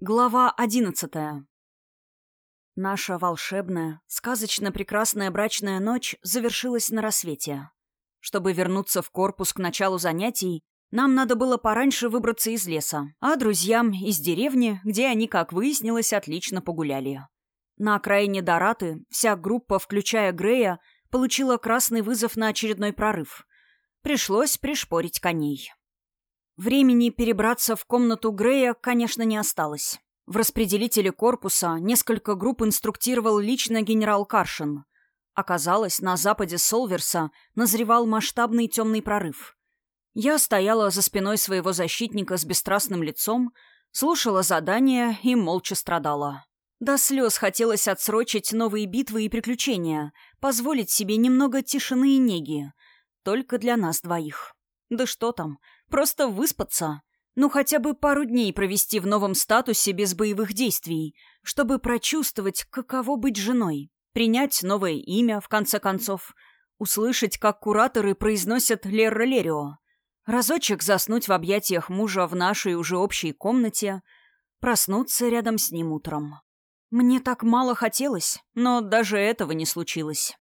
Глава одиннадцатая. Наша волшебная, сказочно прекрасная брачная ночь завершилась на рассвете. Чтобы вернуться в корпус к началу занятий, нам надо было пораньше выбраться из леса, а друзьям из деревни, где они, как выяснилось, отлично погуляли. На окраине Дораты вся группа, включая Грея, получила красный вызов на очередной прорыв. Пришлось пришпорить коней. Времени перебраться в комнату Грея, конечно, не осталось. В распределителе корпуса несколько групп инструктировал лично генерал Каршин. Оказалось, на западе Солверса назревал масштабный темный прорыв. Я стояла за спиной своего защитника с бесстрастным лицом, слушала задания и молча страдала. До слез хотелось отсрочить новые битвы и приключения, позволить себе немного тишины и неги. Только для нас двоих. Да что там, Просто выспаться. Ну, хотя бы пару дней провести в новом статусе без боевых действий, чтобы прочувствовать, каково быть женой. Принять новое имя, в конце концов. Услышать, как кураторы произносят «Лерра Лерио». Разочек заснуть в объятиях мужа в нашей уже общей комнате. Проснуться рядом с ним утром. Мне так мало хотелось, но даже этого не случилось.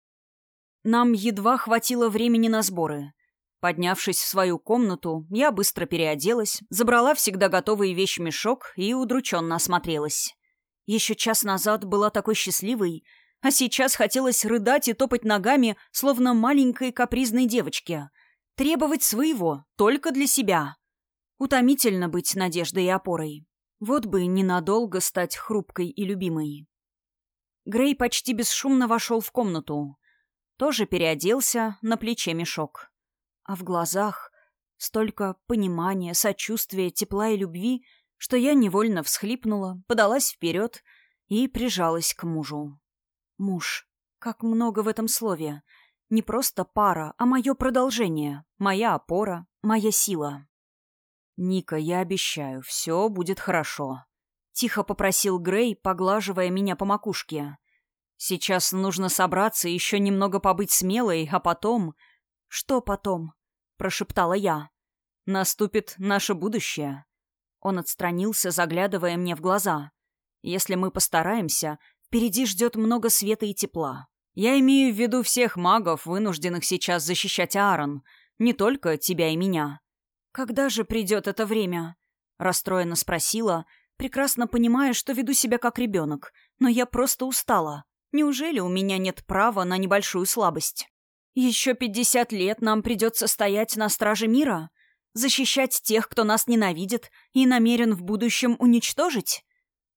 Нам едва хватило времени на сборы — Поднявшись в свою комнату, я быстро переоделась, забрала всегда готовый вещмешок и удрученно осмотрелась. Еще час назад была такой счастливой, а сейчас хотелось рыдать и топать ногами, словно маленькой капризной девочке. Требовать своего, только для себя. Утомительно быть надеждой и опорой. Вот бы ненадолго стать хрупкой и любимой. Грей почти бесшумно вошел в комнату. Тоже переоделся, на плече мешок. А в глазах столько понимания, сочувствия, тепла и любви, что я невольно всхлипнула, подалась вперед и прижалась к мужу. Муж. Как много в этом слове. Не просто пара, а мое продолжение, моя опора, моя сила. «Ника, я обещаю, все будет хорошо», — тихо попросил Грей, поглаживая меня по макушке. «Сейчас нужно собраться и еще немного побыть смелой, а потом...» «Что потом?» — прошептала я. «Наступит наше будущее». Он отстранился, заглядывая мне в глаза. «Если мы постараемся, впереди ждет много света и тепла. Я имею в виду всех магов, вынужденных сейчас защищать Аарон, не только тебя и меня». «Когда же придет это время?» — расстроенно спросила, прекрасно понимая, что веду себя как ребенок, но я просто устала. Неужели у меня нет права на небольшую слабость? Еще пятьдесят лет нам придется стоять на страже мира? Защищать тех, кто нас ненавидит и намерен в будущем уничтожить?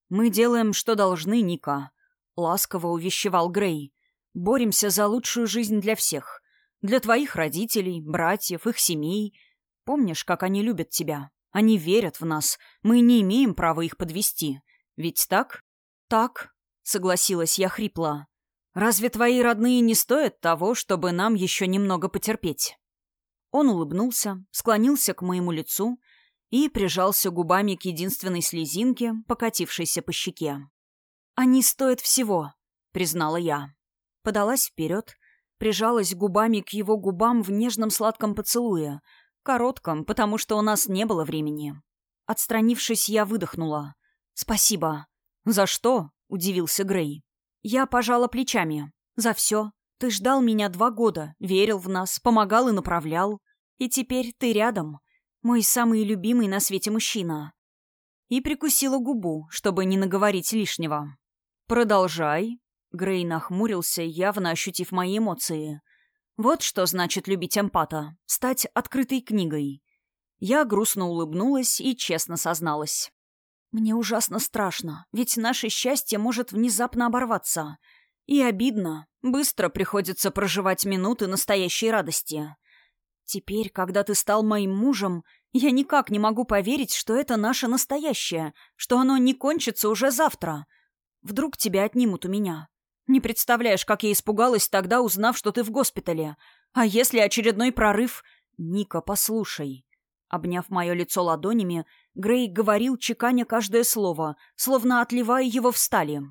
Мы делаем, что должны, Ника. Ласково увещевал Грей. Боремся за лучшую жизнь для всех. Для твоих родителей, братьев, их семей. Помнишь, как они любят тебя? Они верят в нас. Мы не имеем права их подвести. Ведь так? Так, согласилась я хрипло. Разве твои родные не стоят того, чтобы нам еще немного потерпеть?» Он улыбнулся, склонился к моему лицу и прижался губами к единственной слезинке, покатившейся по щеке. «Они стоят всего», — признала я. Подалась вперед, прижалась губами к его губам в нежном сладком поцелуе, коротком, потому что у нас не было времени. Отстранившись, я выдохнула. «Спасибо». «За что?» — удивился Грей. Я пожала плечами. За все. Ты ждал меня два года, верил в нас, помогал и направлял. И теперь ты рядом. Мой самый любимый на свете мужчина. И прикусила губу, чтобы не наговорить лишнего. «Продолжай». Грей нахмурился, явно ощутив мои эмоции. «Вот что значит любить эмпата. Стать открытой книгой». Я грустно улыбнулась и честно созналась. Мне ужасно страшно, ведь наше счастье может внезапно оборваться. И обидно. Быстро приходится проживать минуты настоящей радости. Теперь, когда ты стал моим мужем, я никак не могу поверить, что это наше настоящее, что оно не кончится уже завтра. Вдруг тебя отнимут у меня. Не представляешь, как я испугалась тогда, узнав, что ты в госпитале. А если очередной прорыв... Ника, послушай. Обняв мое лицо ладонями, Грей говорил, чеканя каждое слово, словно отливая его в стали.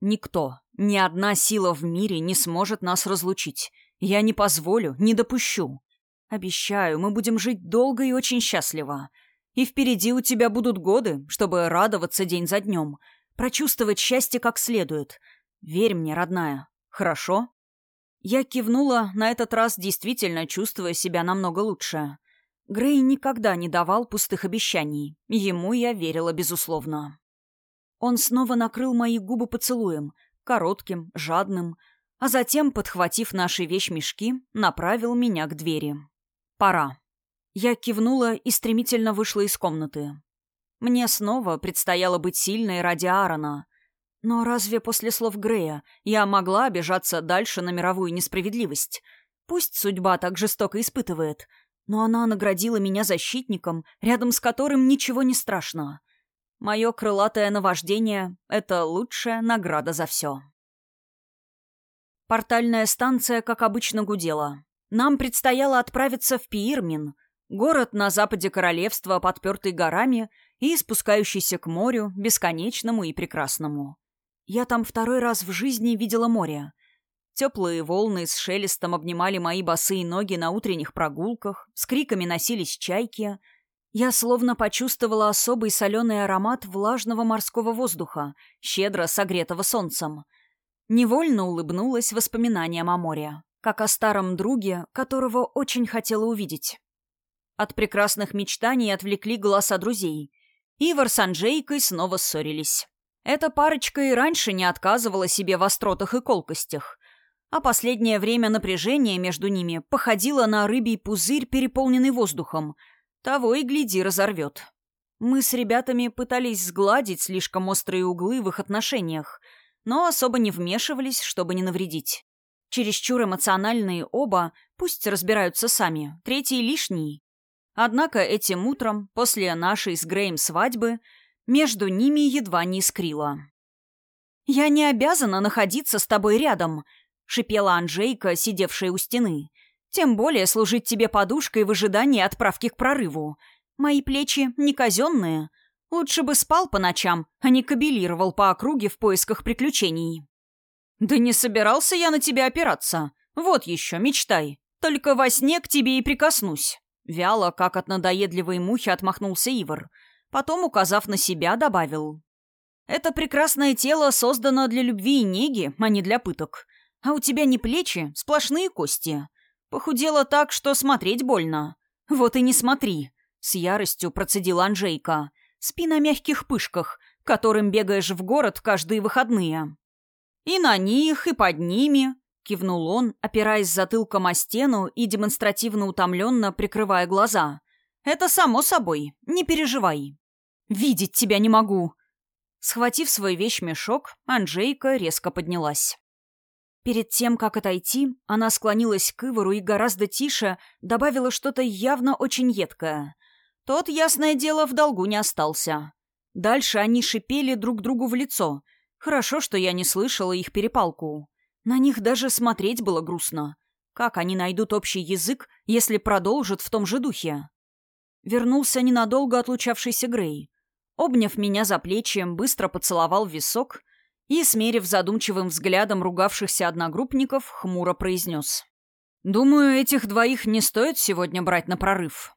«Никто, ни одна сила в мире не сможет нас разлучить. Я не позволю, не допущу. Обещаю, мы будем жить долго и очень счастливо. И впереди у тебя будут годы, чтобы радоваться день за днем, прочувствовать счастье как следует. Верь мне, родная. Хорошо?» Я кивнула, на этот раз действительно чувствуя себя намного лучше. Грей никогда не давал пустых обещаний. Ему я верила безусловно. Он снова накрыл мои губы поцелуем, коротким, жадным, а затем, подхватив наши вещмешки, направил меня к двери. «Пора». Я кивнула и стремительно вышла из комнаты. Мне снова предстояло быть сильной ради Аарона. Но разве после слов Грея я могла обижаться дальше на мировую несправедливость? Пусть судьба так жестоко испытывает, но она наградила меня защитником, рядом с которым ничего не страшно. Мое крылатое наваждение — это лучшая награда за все. Портальная станция, как обычно, гудела. Нам предстояло отправиться в Пиирмин, город на западе королевства, подпертый горами и спускающийся к морю, бесконечному и прекрасному. Я там второй раз в жизни видела море. Теплые волны с шелестом обнимали мои босые ноги на утренних прогулках, с криками носились чайки — я словно почувствовала особый соленый аромат влажного морского воздуха, щедро согретого солнцем. Невольно улыбнулась воспоминаниям о море, как о старом друге, которого очень хотела увидеть. От прекрасных мечтаний отвлекли голоса друзей. Ивар с Анжейкой снова ссорились. Эта парочка и раньше не отказывала себе в остротах и колкостях, а последнее время напряжение между ними походило на рыбий пузырь, переполненный воздухом — того и гляди разорвет. Мы с ребятами пытались сгладить слишком острые углы в их отношениях, но особо не вмешивались, чтобы не навредить. Чересчур эмоциональные оба, пусть разбираются сами, третий лишний. Однако этим утром, после нашей с Грейм свадьбы, между ними едва не искрило. «Я не обязана находиться с тобой рядом», — шипела Анжейка, сидевшая у стены. Тем более служить тебе подушкой в ожидании отправки к прорыву. Мои плечи не казенные. Лучше бы спал по ночам, а не кабелировал по округе в поисках приключений. Да не собирался я на тебя опираться. Вот еще, мечтай. Только во сне к тебе и прикоснусь. Вяло, как от надоедливой мухи, отмахнулся Ивар. Потом, указав на себя, добавил. Это прекрасное тело создано для любви и неги, а не для пыток. А у тебя не плечи, сплошные кости. Похудела так, что смотреть больно. Вот и не смотри. С яростью процедил Анжейка. Спи на мягких пышках, которым бегаешь в город каждые выходные. И на них, и под ними, кивнул он, опираясь затылком о стену и демонстративно утомленно прикрывая глаза. Это само собой, не переживай. Видеть тебя не могу. Схватив свой вещмешок, Анжейка резко поднялась. Перед тем, как отойти, она склонилась к Ивару и гораздо тише добавила что-то явно очень едкое. Тот, ясное дело, в долгу не остался. Дальше они шипели друг другу в лицо. Хорошо, что я не слышала их перепалку. На них даже смотреть было грустно. Как они найдут общий язык, если продолжат в том же духе? Вернулся ненадолго отлучавшийся Грей. Обняв меня за плечи, быстро поцеловал в висок и, смерив задумчивым взглядом ругавшихся одногруппников, хмуро произнес. «Думаю, этих двоих не стоит сегодня брать на прорыв».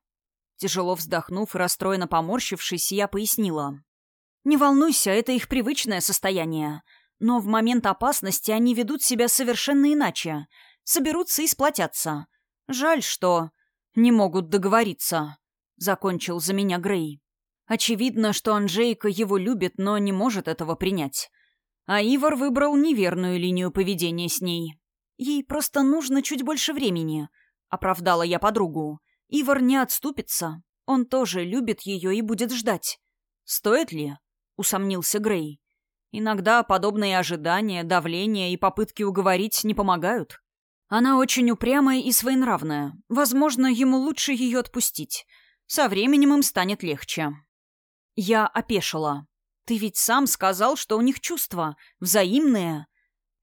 Тяжело вздохнув и расстроенно поморщившись, я пояснила. «Не волнуйся, это их привычное состояние. Но в момент опасности они ведут себя совершенно иначе. Соберутся и сплотятся. Жаль, что не могут договориться», — закончил за меня Грей. «Очевидно, что Анжейка его любит, но не может этого принять. А Ивар выбрал неверную линию поведения с ней. Ей просто нужно чуть больше времени, оправдала я подругу. Ивар не отступится. Он тоже любит ее и будет ждать. Стоит ли? усомнился Грей. Иногда подобные ожидания, давление и попытки уговорить не помогают. Она очень упрямая и своенравная. Возможно, ему лучше ее отпустить. Со временем им станет легче. Я опешила. Ты ведь сам сказал, что у них чувства. Взаимные.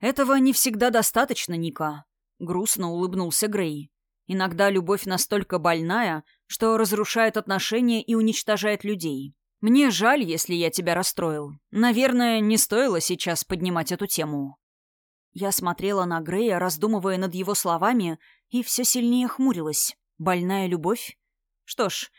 Этого не всегда достаточно, Ника. Грустно улыбнулся Грей. Иногда любовь настолько больная, что разрушает отношения и уничтожает людей. Мне жаль, если я тебя расстроил. Наверное, не стоило сейчас поднимать эту тему. Я смотрела на Грея, раздумывая над его словами, и все сильнее хмурилась. Больная любовь? Что ж,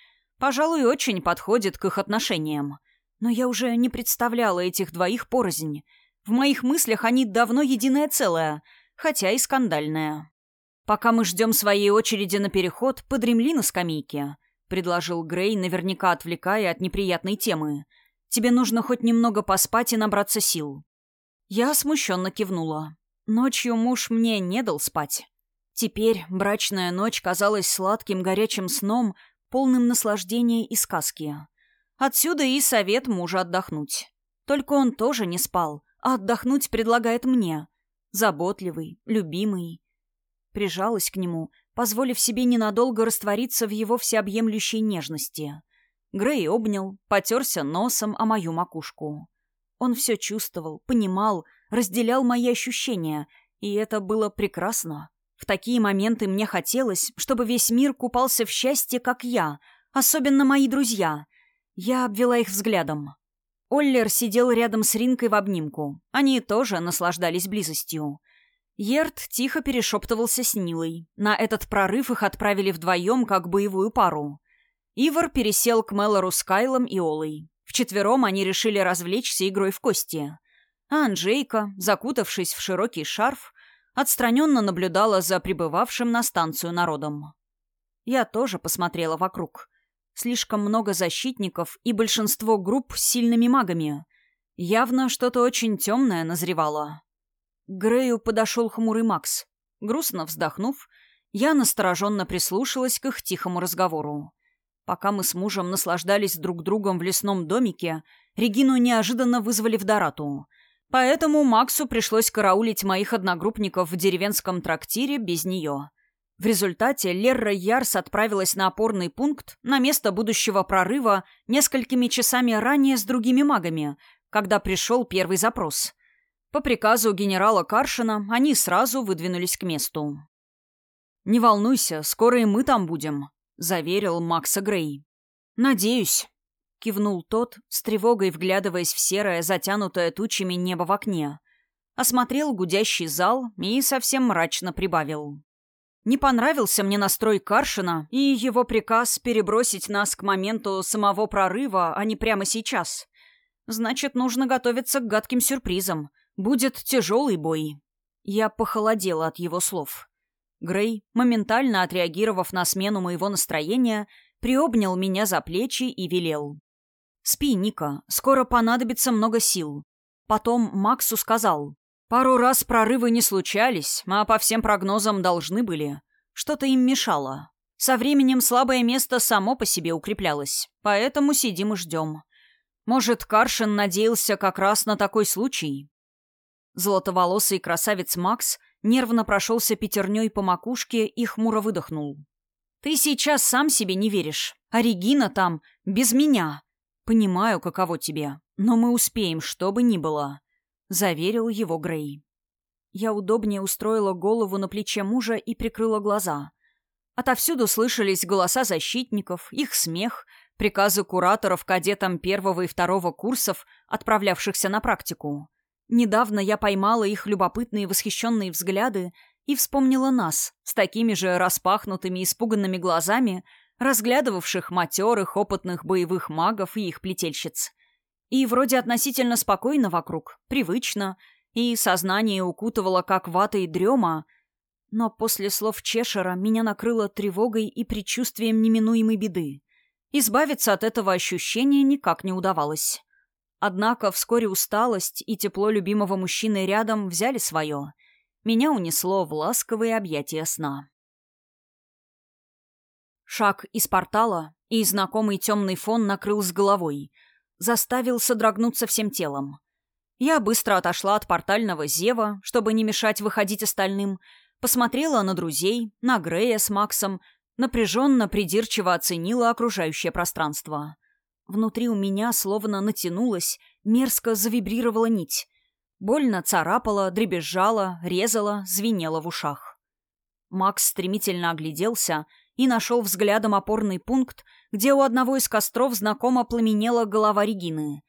Пожалуй, очень подходит к их отношениям. Но я уже не представляла этих двоих порознь. В моих мыслях они давно единое целое, хотя и скандальное. «Пока мы ждем своей очереди на переход, подремли на скамейке», — предложил Грей, наверняка отвлекая от неприятной темы. «Тебе нужно хоть немного поспать и набраться сил». Я смущенно кивнула. Ночью муж мне не дал спать. Теперь брачная ночь казалась сладким горячим сном, полным наслаждения и сказки. Отсюда и совет мужа отдохнуть. Только он тоже не спал, а отдохнуть предлагает мне. Заботливый, любимый. Прижалась к нему, позволив себе ненадолго раствориться в его всеобъемлющей нежности. Грей обнял, потерся носом о мою макушку. Он все чувствовал, понимал, разделял мои ощущения, и это было прекрасно. В такие моменты мне хотелось, чтобы весь мир купался в счастье, как я, особенно мои друзья. Я обвела их взглядом. Оллер сидел рядом с Ринкой в обнимку. Они тоже наслаждались близостью. Ерт тихо перешептывался с Нилой. На этот прорыв их отправили вдвоем, как боевую пару. Ивар пересел к Мелору с Кайлом и Олой. Вчетвером они решили развлечься игрой в кости. А Анжейка, закутавшись в широкий шарф, отстраненно наблюдала за прибывавшим на станцию народом. Я тоже посмотрела вокруг. Слишком много защитников и большинство групп с сильными магами. Явно что-то очень темное назревало. К Грею подошел хмурый Макс. Грустно вздохнув, я настороженно прислушалась к их тихому разговору. Пока мы с мужем наслаждались друг другом в лесном домике, Регину неожиданно вызвали в Дорату — Поэтому Максу пришлось караулить моих одногруппников в деревенском трактире без нее. В результате Лерра Ярс отправилась на опорный пункт на место будущего прорыва несколькими часами ранее с другими магами, когда пришел первый запрос. По приказу генерала Каршина они сразу выдвинулись к месту. «Не волнуйся, скоро и мы там будем», — заверил Макса Грей. «Надеюсь», кивнул тот, с тревогой вглядываясь в серое, затянутое тучами небо в окне. Осмотрел гудящий зал и совсем мрачно прибавил. Не понравился мне настрой Каршина и его приказ перебросить нас к моменту самого прорыва, а не прямо сейчас. Значит, нужно готовиться к гадким сюрпризам. Будет тяжелый бой. Я похолодела от его слов. Грей, моментально отреагировав на смену моего настроения, приобнял меня за плечи и велел. «Спи, Ника, скоро понадобится много сил». Потом Максу сказал. «Пару раз прорывы не случались, а по всем прогнозам должны были. Что-то им мешало. Со временем слабое место само по себе укреплялось, поэтому сидим и ждем. Может, Каршин надеялся как раз на такой случай?» Золотоволосый красавец Макс нервно прошелся пятерней по макушке и хмуро выдохнул. «Ты сейчас сам себе не веришь, а Регина там без меня. «Понимаю, каково тебе, но мы успеем, что бы ни было», — заверил его Грей. Я удобнее устроила голову на плече мужа и прикрыла глаза. Отовсюду слышались голоса защитников, их смех, приказы кураторов кадетам первого и второго курсов, отправлявшихся на практику. Недавно я поймала их любопытные восхищенные взгляды и вспомнила нас с такими же распахнутыми испуганными глазами, разглядывавших матерых, опытных боевых магов и их плетельщиц. И вроде относительно спокойно вокруг, привычно, и сознание укутывало как вата и дрема, но после слов Чешера меня накрыло тревогой и предчувствием неминуемой беды. Избавиться от этого ощущения никак не удавалось. Однако вскоре усталость и тепло любимого мужчины рядом взяли свое. Меня унесло в ласковые объятия сна. Шаг из портала, и знакомый темный фон накрыл с головой, заставил содрогнуться всем телом. Я быстро отошла от портального зева, чтобы не мешать выходить остальным, посмотрела на друзей, на Грея с Максом, напряженно, придирчиво оценила окружающее пространство. Внутри у меня словно натянулась, мерзко завибрировала нить. Больно царапала, дребезжала, резала, звенела в ушах. Макс стремительно огляделся — и нашел взглядом опорный пункт, где у одного из костров знакомо пламенела голова Регины.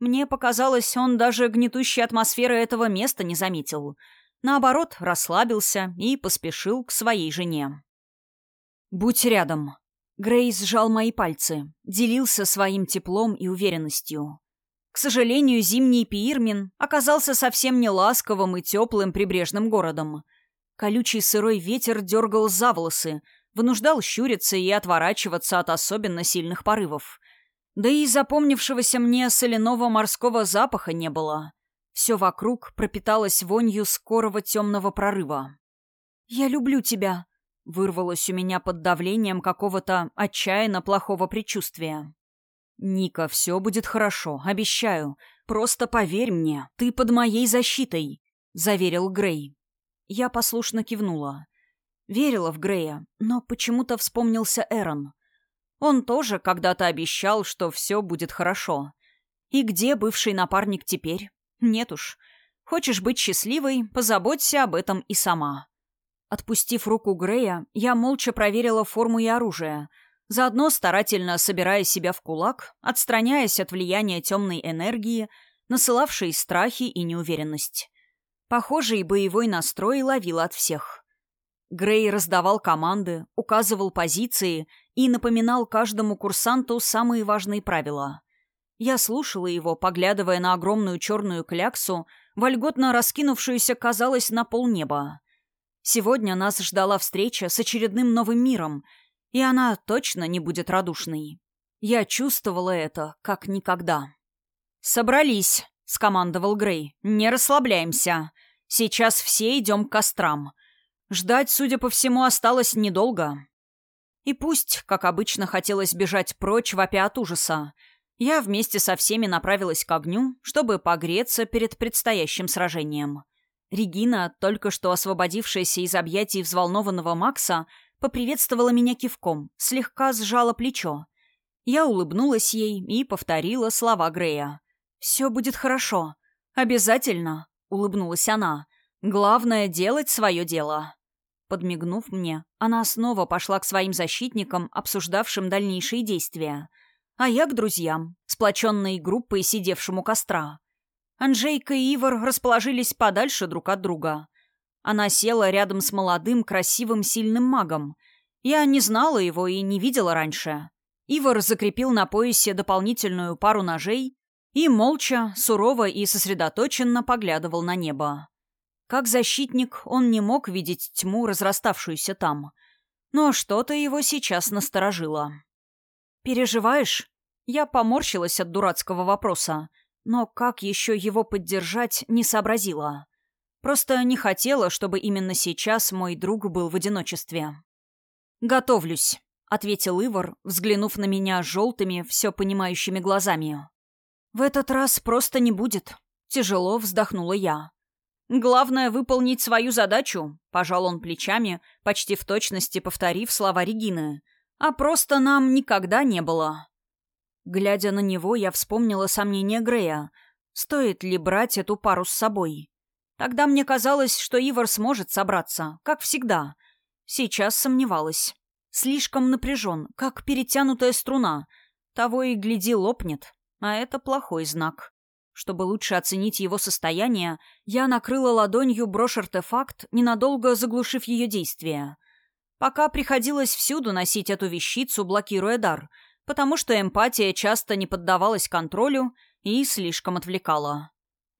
Мне показалось, он даже гнетущей атмосферы этого места не заметил. Наоборот, расслабился и поспешил к своей жене. «Будь рядом», Грей сжал мои пальцы, делился своим теплом и уверенностью. К сожалению, зимний Пиирмин оказался совсем не ласковым и теплым прибрежным городом. Колючий сырой ветер дергал за волосы, вынуждал щуриться и отворачиваться от особенно сильных порывов. Да и запомнившегося мне соляного морского запаха не было. Все вокруг пропиталось вонью скорого темного прорыва. «Я люблю тебя», — вырвалось у меня под давлением какого-то отчаянно плохого предчувствия. «Ника, все будет хорошо, обещаю. Просто поверь мне, ты под моей защитой», — заверил Грей. Я послушно кивнула. Верила в Грея, но почему-то вспомнился Эрон. Он тоже когда-то обещал, что все будет хорошо. И где бывший напарник теперь? Нет уж. Хочешь быть счастливой, позаботься об этом и сама. Отпустив руку Грея, я молча проверила форму и оружие — заодно старательно собирая себя в кулак, отстраняясь от влияния темной энергии, насылавшей страхи и неуверенность. Похожий боевой настрой ловил от всех. Грей раздавал команды, указывал позиции и напоминал каждому курсанту самые важные правила. Я слушала его, поглядывая на огромную черную кляксу, вольготно раскинувшуюся, казалось, на полнеба. Сегодня нас ждала встреча с очередным новым миром — и она точно не будет радушной. Я чувствовала это, как никогда. «Собрались», — скомандовал Грей. «Не расслабляемся. Сейчас все идем к кострам. Ждать, судя по всему, осталось недолго». И пусть, как обычно, хотелось бежать прочь, вопя от ужаса, я вместе со всеми направилась к огню, чтобы погреться перед предстоящим сражением. Регина, только что освободившаяся из объятий взволнованного Макса, поприветствовала меня кивком, слегка сжала плечо. Я улыбнулась ей и повторила слова Грея. «Все будет хорошо. Обязательно», — улыбнулась она. «Главное — делать свое дело». Подмигнув мне, она снова пошла к своим защитникам, обсуждавшим дальнейшие действия. А я к друзьям, сплоченной группой, сидевшим у костра. Анжейка и Ивар расположились подальше друг от друга. Она села рядом с молодым, красивым, сильным магом. Я не знала его и не видела раньше. Ивар закрепил на поясе дополнительную пару ножей и молча, сурово и сосредоточенно поглядывал на небо. Как защитник он не мог видеть тьму, разраставшуюся там. Но что-то его сейчас насторожило. «Переживаешь?» Я поморщилась от дурацкого вопроса, но как еще его поддержать, не сообразила. Просто не хотела, чтобы именно сейчас мой друг был в одиночестве. «Готовлюсь», — ответил Ивар, взглянув на меня желтыми, все понимающими глазами. «В этот раз просто не будет», — тяжело вздохнула я. «Главное — выполнить свою задачу», — пожал он плечами, почти в точности повторив слова Регины. «А просто нам никогда не было». Глядя на него, я вспомнила сомнение Грея. Стоит ли брать эту пару с собой? Тогда мне казалось, что Ивар сможет собраться, как всегда. Сейчас сомневалась. Слишком напряжен, как перетянутая струна. Того и гляди лопнет. А это плохой знак. Чтобы лучше оценить его состояние, я накрыла ладонью брошь-артефакт, ненадолго заглушив ее действие. Пока приходилось всюду носить эту вещицу, блокируя дар, потому что эмпатия часто не поддавалась контролю и слишком отвлекала.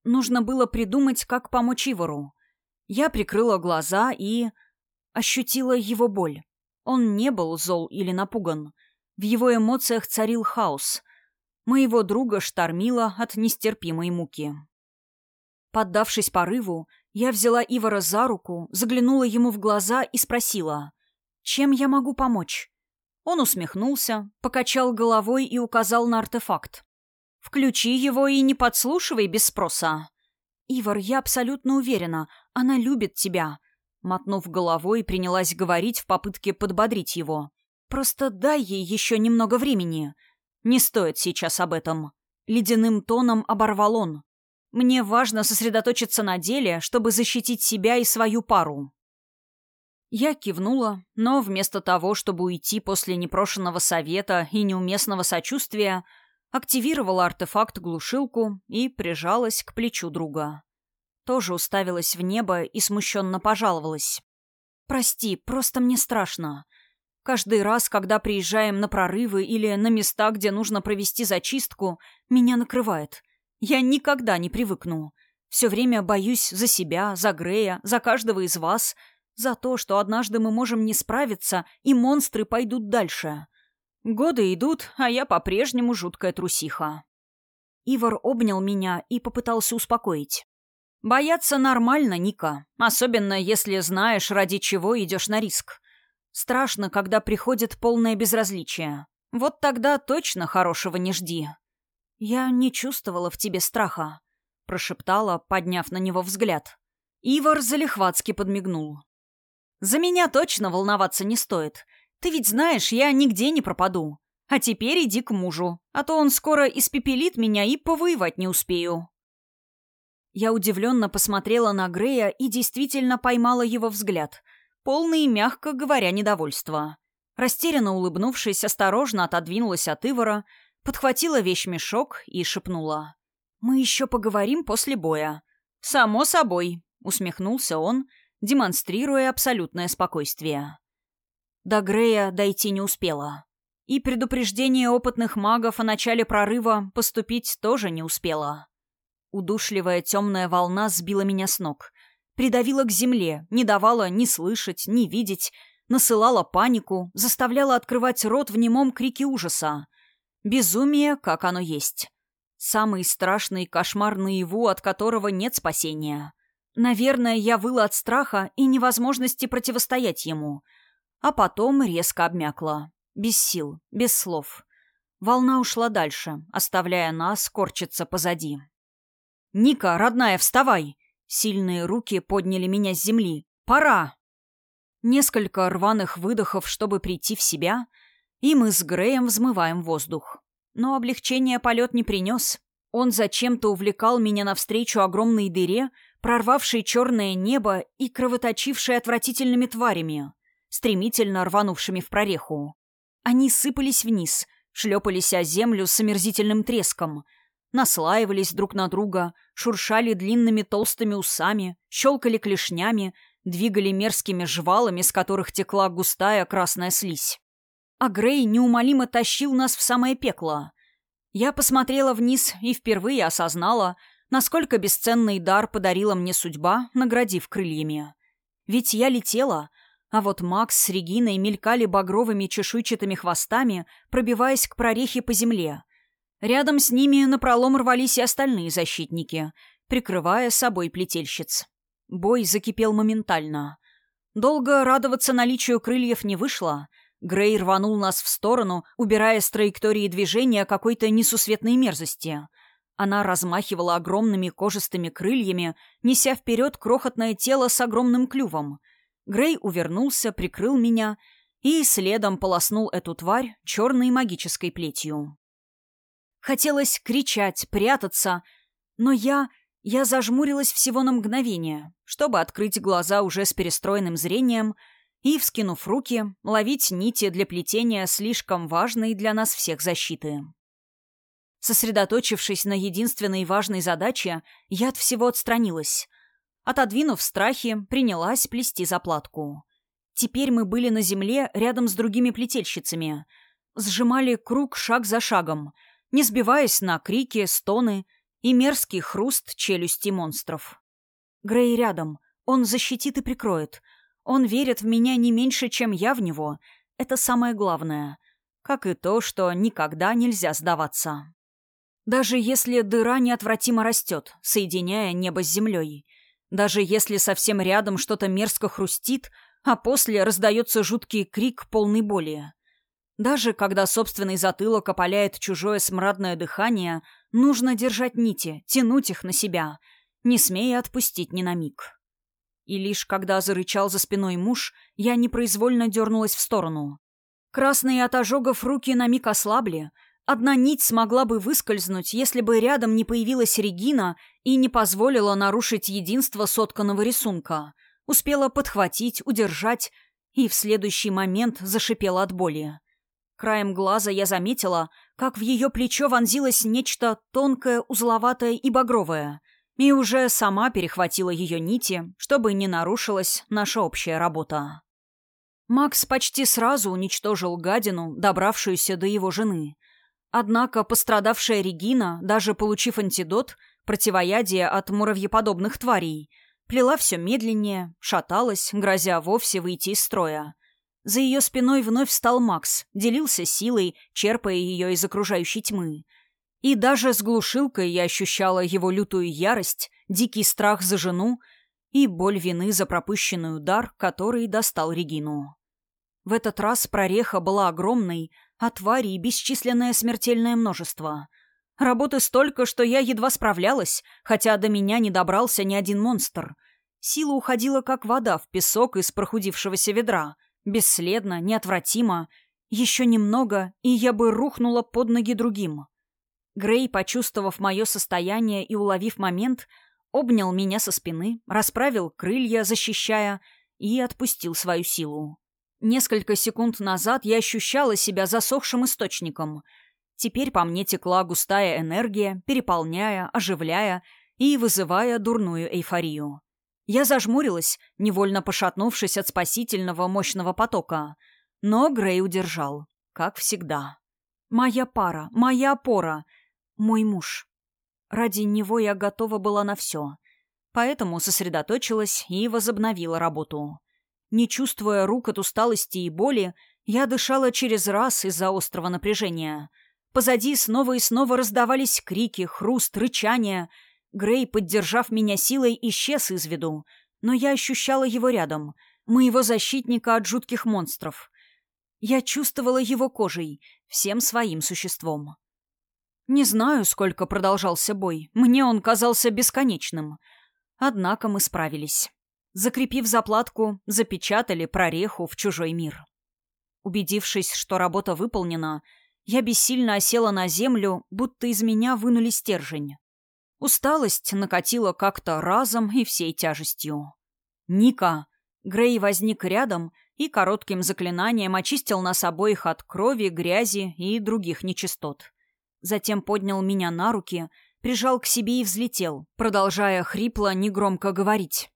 Нужно было придумать, как помочь Ивору. Я прикрыла глаза и... ощутила его боль. Он не был зол или напуган. В его эмоциях царил хаос. Моего друга штормило от нестерпимой муки. Поддавшись порыву, я взяла Ивара за руку, заглянула ему в глаза и спросила, «Чем я могу помочь?» Он усмехнулся, покачал головой и указал на артефакт. Включи его и не подслушивай без спроса. Ивар, я абсолютно уверена, она любит тебя. Мотнув головой, принялась говорить в попытке подбодрить его. Просто дай ей еще немного времени. Не стоит сейчас об этом. Ледяным тоном оборвал он. Мне важно сосредоточиться на деле, чтобы защитить себя и свою пару. Я кивнула, но вместо того, чтобы уйти после непрошенного совета и неуместного сочувствия, активировала артефакт-глушилку и прижалась к плечу друга. Тоже уставилась в небо и смущенно пожаловалась. «Прости, просто мне страшно. Каждый раз, когда приезжаем на прорывы или на места, где нужно провести зачистку, меня накрывает. Я никогда не привыкну. Все время боюсь за себя, за Грея, за каждого из вас, за то, что однажды мы можем не справиться, и монстры пойдут дальше. Годы идут, а я по-прежнему жуткая трусиха. Ивар обнял меня и попытался успокоить. «Бояться нормально, Ника, особенно если знаешь, ради чего идешь на риск. Страшно, когда приходит полное безразличие. Вот тогда точно хорошего не жди». «Я не чувствовала в тебе страха», — прошептала, подняв на него взгляд. Ивар залихватски подмигнул. «За меня точно волноваться не стоит. Ты ведь знаешь, я нигде не пропаду. А теперь иди к мужу, а то он скоро испепелит меня и повоевать не успею». Я удивленно посмотрела на Грея и действительно поймала его взгляд, полный, мягко говоря, недовольства. Растерянно улыбнувшись, осторожно отодвинулась от Ивара, подхватила вещмешок и шепнула. «Мы еще поговорим после боя». «Само собой», — усмехнулся он, демонстрируя абсолютное спокойствие. До Грея дойти не успела. И предупреждение опытных магов о начале прорыва поступить тоже не успела. Удушливая темная волна сбила меня с ног. Придавила к земле, не давала ни слышать, ни видеть, насылала панику, заставляла открывать рот в немом крике ужаса. Безумие, как оно есть. Самый страшный кошмар наяву, от которого нет спасения. Наверное, я выла от страха и невозможности противостоять ему. А потом резко обмякла. Без сил, без слов. Волна ушла дальше, оставляя нас корчиться позади. «Ника, родная, вставай!» Сильные руки подняли меня с земли. «Пора!» Несколько рваных выдохов, чтобы прийти в себя, и мы с Греем взмываем воздух. Но облегчение полет не принес. Он зачем-то увлекал меня навстречу огромной дыре, прорвавшей черное небо и кровоточившей отвратительными тварями, стремительно рванувшими в прореху. Они сыпались вниз, шлепались о землю с омерзительным треском, наслаивались друг на друга, шуршали длинными толстыми усами, щелкали клешнями, двигали мерзкими жвалами, с которых текла густая красная слизь. А Грей неумолимо тащил нас в самое пекло. Я посмотрела вниз и впервые осознала, насколько бесценный дар подарила мне судьба, наградив крыльями. Ведь я летела — а вот Макс с Региной мелькали багровыми чешуйчатыми хвостами, пробиваясь к прорехе по земле. Рядом с ними напролом рвались и остальные защитники, прикрывая собой плетельщиц. Бой закипел моментально. Долго радоваться наличию крыльев не вышло. Грей рванул нас в сторону, убирая с траектории движения какой-то несусветной мерзости. Она размахивала огромными кожистыми крыльями, неся вперед крохотное тело с огромным клювом — Грей увернулся, прикрыл меня и следом полоснул эту тварь черной магической плетью. Хотелось кричать, прятаться, но я... Я зажмурилась всего на мгновение, чтобы открыть глаза уже с перестроенным зрением и, вскинув руки, ловить нити для плетения слишком важной для нас всех защиты. Сосредоточившись на единственной важной задаче, я от всего отстранилась — Отодвинув страхи, принялась плести заплатку. Теперь мы были на земле рядом с другими плетельщицами. Сжимали круг шаг за шагом, не сбиваясь на крики, стоны и мерзкий хруст челюсти монстров. Грей рядом. Он защитит и прикроет. Он верит в меня не меньше, чем я в него. Это самое главное. Как и то, что никогда нельзя сдаваться. Даже если дыра неотвратимо растет, соединяя небо с землей — даже если совсем рядом что-то мерзко хрустит, а после раздается жуткий крик полной боли. Даже когда собственный затылок опаляет чужое смрадное дыхание, нужно держать нити, тянуть их на себя, не смея отпустить ни на миг. И лишь когда зарычал за спиной муж, я непроизвольно дернулась в сторону. Красные от ожогов руки на миг ослабли, Одна нить смогла бы выскользнуть, если бы рядом не появилась Регина и не позволила нарушить единство сотканного рисунка. Успела подхватить, удержать и в следующий момент зашипела от боли. Краем глаза я заметила, как в ее плечо вонзилось нечто тонкое, узловатое и багровое, и уже сама перехватила ее нити, чтобы не нарушилась наша общая работа. Макс почти сразу уничтожил гадину, добравшуюся до его жены. Однако пострадавшая Регина, даже получив антидот, противоядие от муравьеподобных тварей, плела все медленнее, шаталась, грозя вовсе выйти из строя. За ее спиной вновь встал Макс, делился силой, черпая ее из окружающей тьмы. И даже с глушилкой я ощущала его лютую ярость, дикий страх за жену и боль вины за пропущенный удар, который достал Регину. В этот раз прореха была огромной, а тварей бесчисленное смертельное множество. Работы столько, что я едва справлялась, хотя до меня не добрался ни один монстр. Сила уходила, как вода в песок из прохудившегося ведра — Бесследно, неотвратимо. Еще немного, и я бы рухнула под ноги другим. Грей, почувствовав мое состояние и уловив момент, обнял меня со спины, расправил крылья, защищая, и отпустил свою силу. Несколько секунд назад я ощущала себя засохшим источником. Теперь по мне текла густая энергия, переполняя, оживляя и вызывая дурную эйфорию. Я зажмурилась, невольно пошатнувшись от спасительного мощного потока. Но Грей удержал, как всегда. Моя пара, моя опора, мой муж. Ради него я готова была на все. Поэтому сосредоточилась и возобновила работу. Не чувствуя рук от усталости и боли, я дышала через раз из-за острого напряжения. Позади снова и снова раздавались крики, хруст, рычания — Грей, поддержав меня силой, исчез из виду, но я ощущала его рядом, моего защитника от жутких монстров. Я чувствовала его кожей, всем своим существом. Не знаю, сколько продолжался бой, мне он казался бесконечным. Однако мы справились. Закрепив заплатку, запечатали прореху в чужой мир. Убедившись, что работа выполнена, я бессильно осела на землю, будто из меня вынули стержень. Усталость накатила как-то разом и всей тяжестью. «Ника!» Грей возник рядом и коротким заклинанием очистил нас обоих от крови, грязи и других нечистот. Затем поднял меня на руки, прижал к себе и взлетел, продолжая хрипло, негромко говорить.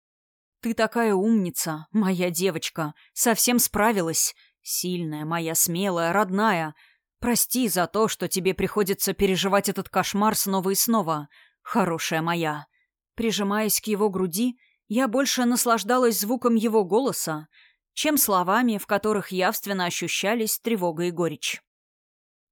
«Ты такая умница, моя девочка, совсем справилась. Сильная моя, смелая, родная. Прости за то, что тебе приходится переживать этот кошмар снова и снова. Хорошая моя. Прижимаясь к его груди, я больше наслаждалась звуком его голоса, чем словами, в которых явственно ощущались тревога и горечь.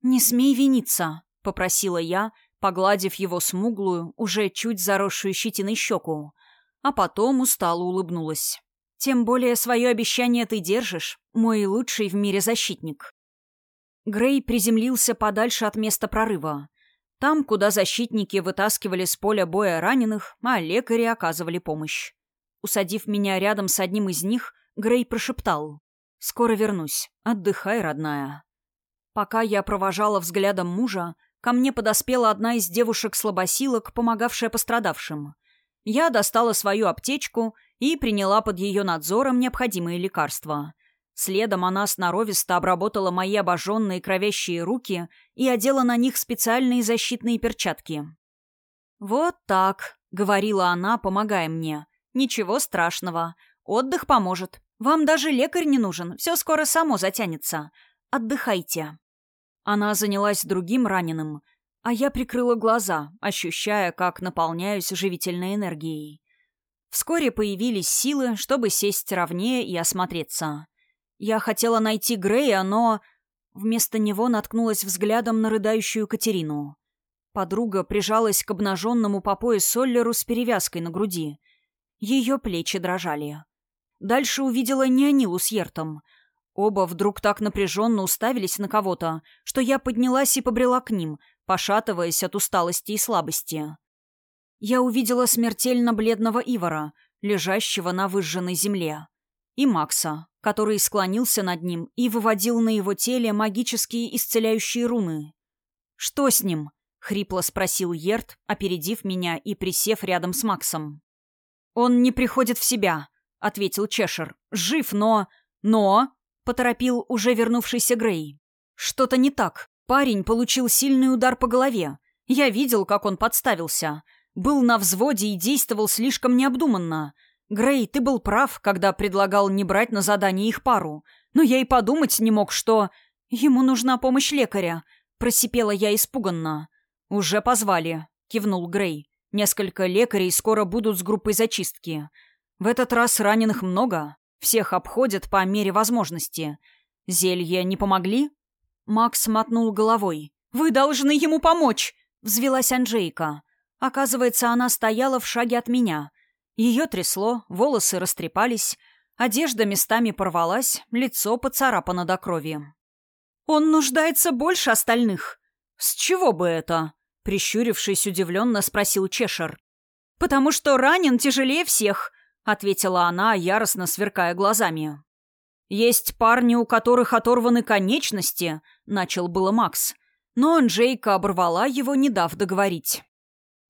«Не смей виниться», — попросила я, погладив его смуглую, уже чуть заросшую щетиной щеку, а потом устало улыбнулась. «Тем более свое обещание ты держишь, мой лучший в мире защитник». Грей приземлился подальше от места прорыва. Там, куда защитники вытаскивали с поля боя раненых, а лекари оказывали помощь. Усадив меня рядом с одним из них, Грей прошептал. «Скоро вернусь. Отдыхай, родная». Пока я провожала взглядом мужа, ко мне подоспела одна из девушек-слабосилок, помогавшая пострадавшим. Я достала свою аптечку и приняла под ее надзором необходимые лекарства. Следом она сноровисто обработала мои обожженные кровящие руки и одела на них специальные защитные перчатки. «Вот так», — говорила она, помогая мне. «Ничего страшного. Отдых поможет. Вам даже лекарь не нужен. Все скоро само затянется. Отдыхайте». Она занялась другим раненым, а я прикрыла глаза, ощущая, как наполняюсь живительной энергией. Вскоре появились силы, чтобы сесть ровнее и осмотреться. Я хотела найти Грея, но... Вместо него наткнулась взглядом на рыдающую Катерину. Подруга прижалась к обнаженному по пояс Соллеру с перевязкой на груди. Ее плечи дрожали. Дальше увидела Неонилу с Ертом. Оба вдруг так напряженно уставились на кого-то, что я поднялась и побрела к ним, пошатываясь от усталости и слабости. Я увидела смертельно бледного Ивара, лежащего на выжженной земле и Макса, который склонился над ним и выводил на его теле магические исцеляющие руны. «Что с ним?» — хрипло спросил Ерт, опередив меня и присев рядом с Максом. «Он не приходит в себя», — ответил Чешер. «Жив, но...» «Но...» — поторопил уже вернувшийся Грей. «Что-то не так. Парень получил сильный удар по голове. Я видел, как он подставился. Был на взводе и действовал слишком необдуманно. Грей, ты был прав, когда предлагал не брать на задание их пару. но я и подумать не мог, что... Ему нужна помощь лекаря. Просипела я испуганно. «Уже позвали», — кивнул Грей. «Несколько лекарей скоро будут с группой зачистки. В этот раз раненых много. Всех обходят по мере возможности. Зелья не помогли?» Макс мотнул головой. «Вы должны ему помочь!» — взвелась Анжейка. Оказывается, она стояла в шаге от меня. Ее трясло, волосы растрепались, одежда местами порвалась, лицо поцарапано до крови. «Он нуждается больше остальных». «С чего бы это?» — прищурившись удивленно спросил Чешер. «Потому что ранен тяжелее всех», — ответила она, яростно сверкая глазами. «Есть парни, у которых оторваны конечности», — начал было Макс. Но Анжейка оборвала его, не дав договорить.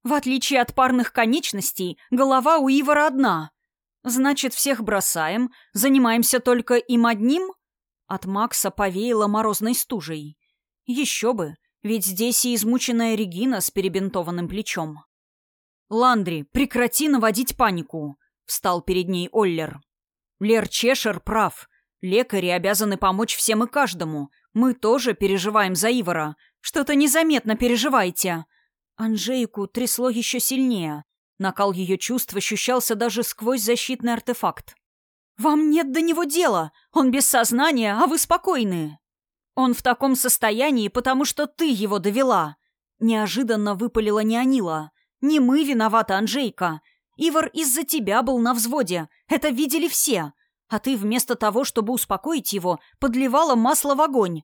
«В отличие от парных конечностей, голова у Ивара одна. Значит, всех бросаем, занимаемся только им одним?» От Макса повеяло морозной стужей. Еще бы, ведь здесь и измученная Регина с перебинтованным плечом. «Ландри, прекрати наводить панику!» — встал перед ней Оллер. «Лер Чешер прав. Лекари обязаны помочь всем и каждому. Мы тоже переживаем за Ивара. Что-то незаметно переживайте». Анжейку трясло еще сильнее. Накал ее чувств ощущался даже сквозь защитный артефакт. «Вам нет до него дела! Он без сознания, а вы спокойны!» «Он в таком состоянии, потому что ты его довела!» Неожиданно выпалила Неонила. «Не мы виноваты, Анжейка. Ивар из-за тебя был на взводе. Это видели все. А ты вместо того, чтобы успокоить его, подливала масло в огонь».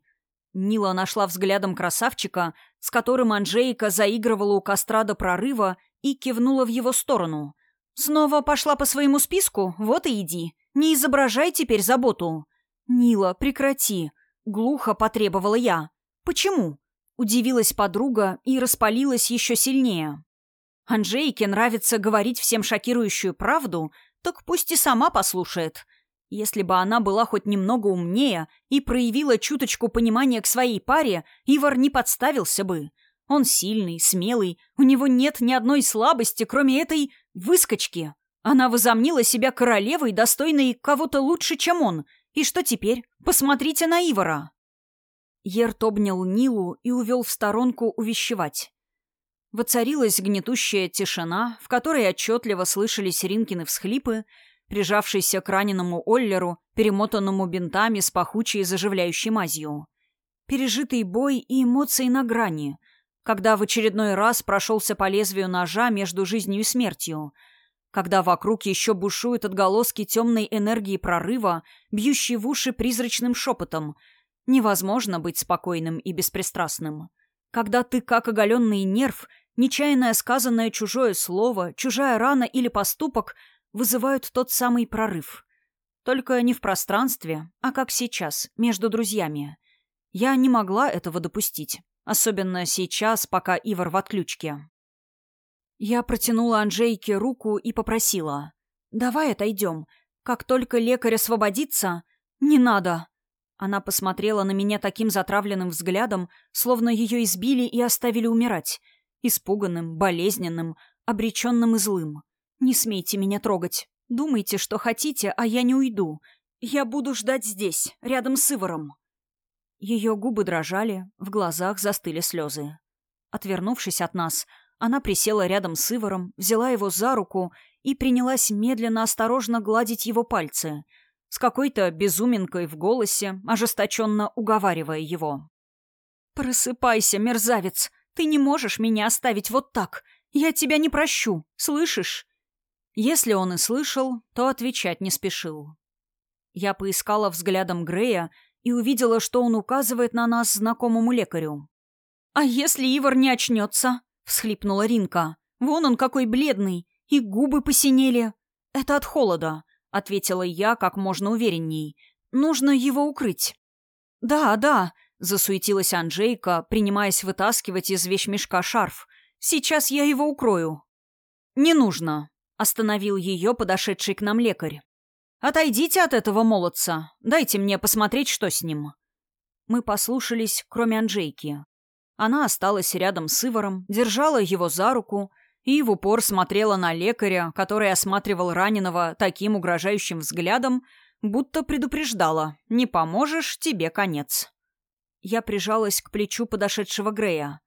Нила нашла взглядом красавчика, с которым Анжейка заигрывала у костра до прорыва, и кивнула в его сторону. «Снова пошла по своему списку? Вот и иди. Не изображай теперь заботу. Нила, прекрати. Глухо потребовала я. Почему? Удивилась подруга и распалилась еще сильнее. Анжейке нравится говорить всем шокирующую правду, так пусть и сама послушает. Если бы она была хоть немного умнее и проявила чуточку понимания к своей паре, Ивар не подставился бы. Он сильный, смелый, у него нет ни одной слабости, кроме этой выскочки. Она возомнила себя королевой, достойной кого-то лучше, чем он. И что теперь? Посмотрите на Ивара!» Ерт обнял Нилу и увел в сторонку увещевать. Воцарилась гнетущая тишина, в которой отчетливо слышались Ринкины всхлипы, прижавшийся к раненому Оллеру, перемотанному бинтами с пахучей заживляющей мазью. Пережитый бой и эмоции на грани, когда в очередной раз прошелся по лезвию ножа между жизнью и смертью — когда вокруг еще бушуют отголоски темной энергии прорыва, бьющей в уши призрачным шепотом. Невозможно быть спокойным и беспристрастным. Когда ты, как оголенный нерв, нечаянное сказанное чужое слово, чужая рана или поступок вызывают тот самый прорыв. Только не в пространстве, а как сейчас, между друзьями. Я не могла этого допустить. Особенно сейчас, пока Ивар в отключке. Я протянула Анжейке руку и попросила. «Давай отойдем. Как только лекарь освободится...» «Не надо!» Она посмотрела на меня таким затравленным взглядом, словно ее избили и оставили умирать. Испуганным, болезненным, обреченным и злым. «Не смейте меня трогать. Думайте, что хотите, а я не уйду. Я буду ждать здесь, рядом с Иваром». Ее губы дрожали, в глазах застыли слезы. Отвернувшись от нас, она присела рядом с Иваром, взяла его за руку и принялась медленно, осторожно гладить его пальцы, с какой-то безуминкой в голосе, ожесточенно уговаривая его. «Просыпайся, мерзавец! Ты не можешь меня оставить вот так! Я тебя не прощу, слышишь?» Если он и слышал, то отвечать не спешил. Я поискала взглядом Грея и увидела, что он указывает на нас знакомому лекарю. «А если Ивар не очнется?» всхлипнула Ринка. «Вон он какой бледный, и губы посинели». «Это от холода», — ответила я как можно уверенней. «Нужно его укрыть». «Да, да», — засуетилась Анжейка, принимаясь вытаскивать из вещмешка шарф. «Сейчас я его укрою». «Не нужно», — остановил ее подошедший к нам лекарь. «Отойдите от этого молодца. Дайте мне посмотреть, что с ним». Мы послушались, кроме Анжейки. Она осталась рядом с Иваром, держала его за руку и в упор смотрела на лекаря, который осматривал раненого таким угрожающим взглядом, будто предупреждала. «Не поможешь, тебе конец». Я прижалась к плечу подошедшего Грея.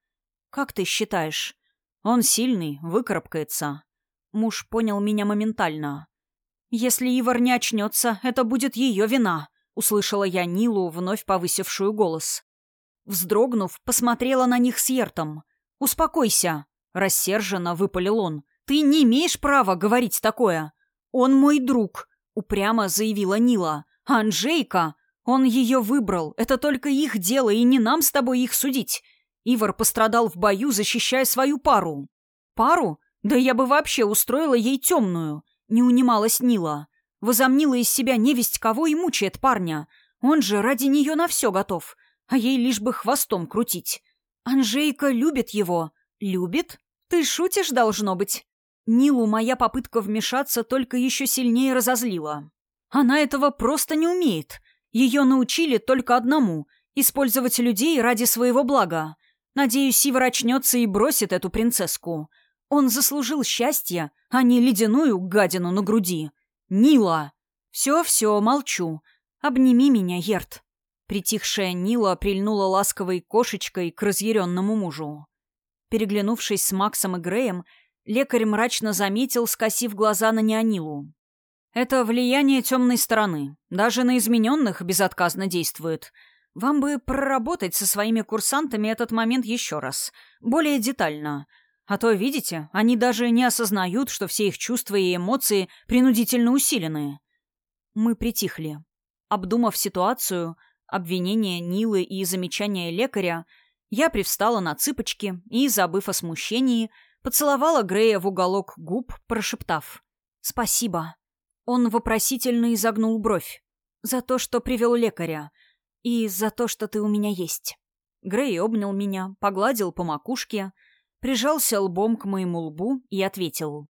«Как ты считаешь?» «Он сильный, выкарабкается». Муж понял меня моментально. «Если Ивар не очнется, это будет ее вина», — услышала я Нилу, вновь повысившую голос. Вздрогнув, посмотрела на них с Ертом. «Успокойся», — рассерженно выпалил он. «Ты не имеешь права говорить такое. Он мой друг», — упрямо заявила Нила. «Анжейка! Он ее выбрал. Это только их дело, и не нам с тобой их судить. Ивар пострадал в бою, защищая свою пару». «Пару? Да я бы вообще устроила ей темную», — не унималась Нила. Возомнила из себя невесть кого и мучает парня. Он же ради нее на все готов, а ей лишь бы хвостом крутить. Анжейка любит его. Любит? Ты шутишь, должно быть. Нилу моя попытка вмешаться только еще сильнее разозлила. Она этого просто не умеет. Ее научили только одному — использовать людей ради своего блага. Надеюсь, Ивар очнется и бросит эту принцесску. Он заслужил счастья, а не ледяную гадину на груди. Нила! Все-все, молчу. Обними меня, Ерт. Притихшая Нила прильнула ласковой кошечкой к разъяренному мужу. Переглянувшись с Максом и Греем, лекарь мрачно заметил, скосив глаза на Неонилу. «Это влияние темной стороны. Даже на измененных безотказно действует. Вам бы проработать со своими курсантами этот момент еще раз. Более детально. А то, видите, они даже не осознают, что все их чувства и эмоции принудительно усилены». Мы притихли. Обдумав ситуацию, обвинения Нилы и замечания лекаря, я привстала на цыпочки и, забыв о смущении, поцеловала Грея в уголок губ, прошептав «Спасибо». Он вопросительно изогнул бровь. «За то, что привел лекаря. И за то, что ты у меня есть». Грей обнял меня, погладил по макушке, прижался лбом к моему лбу и ответил.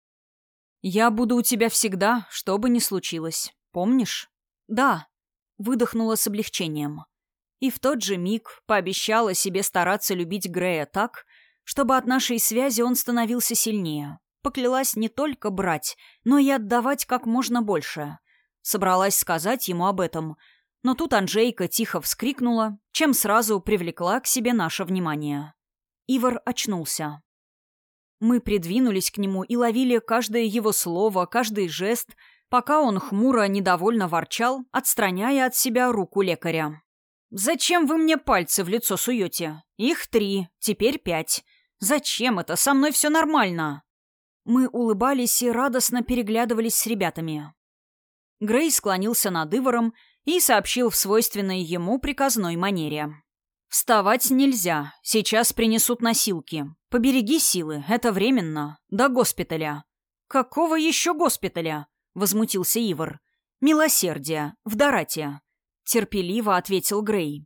«Я буду у тебя всегда, что бы ни случилось. Помнишь?» «Да», — выдохнула с облегчением. И в тот же миг пообещала себе стараться любить Грея так, чтобы от нашей связи он становился сильнее. Поклялась не только брать, но и отдавать как можно больше. Собралась сказать ему об этом, но тут Анжейка тихо вскрикнула, чем сразу привлекла к себе наше внимание. Ивар очнулся. Мы придвинулись к нему и ловили каждое его слово, каждый жест, пока он хмуро, недовольно ворчал, отстраняя от себя руку лекаря. «Зачем вы мне пальцы в лицо суете? Их три, теперь пять. Зачем это? Со мной все нормально!» Мы улыбались и радостно переглядывались с ребятами. Грей склонился над Ивором и сообщил в свойственной ему приказной манере. «Вставать нельзя. Сейчас принесут носилки. Побереги силы. Это временно. До госпиталя». «Какого еще госпиталя?» — возмутился Ивар. «Милосердие. В Дорате», — терпеливо ответил Грей.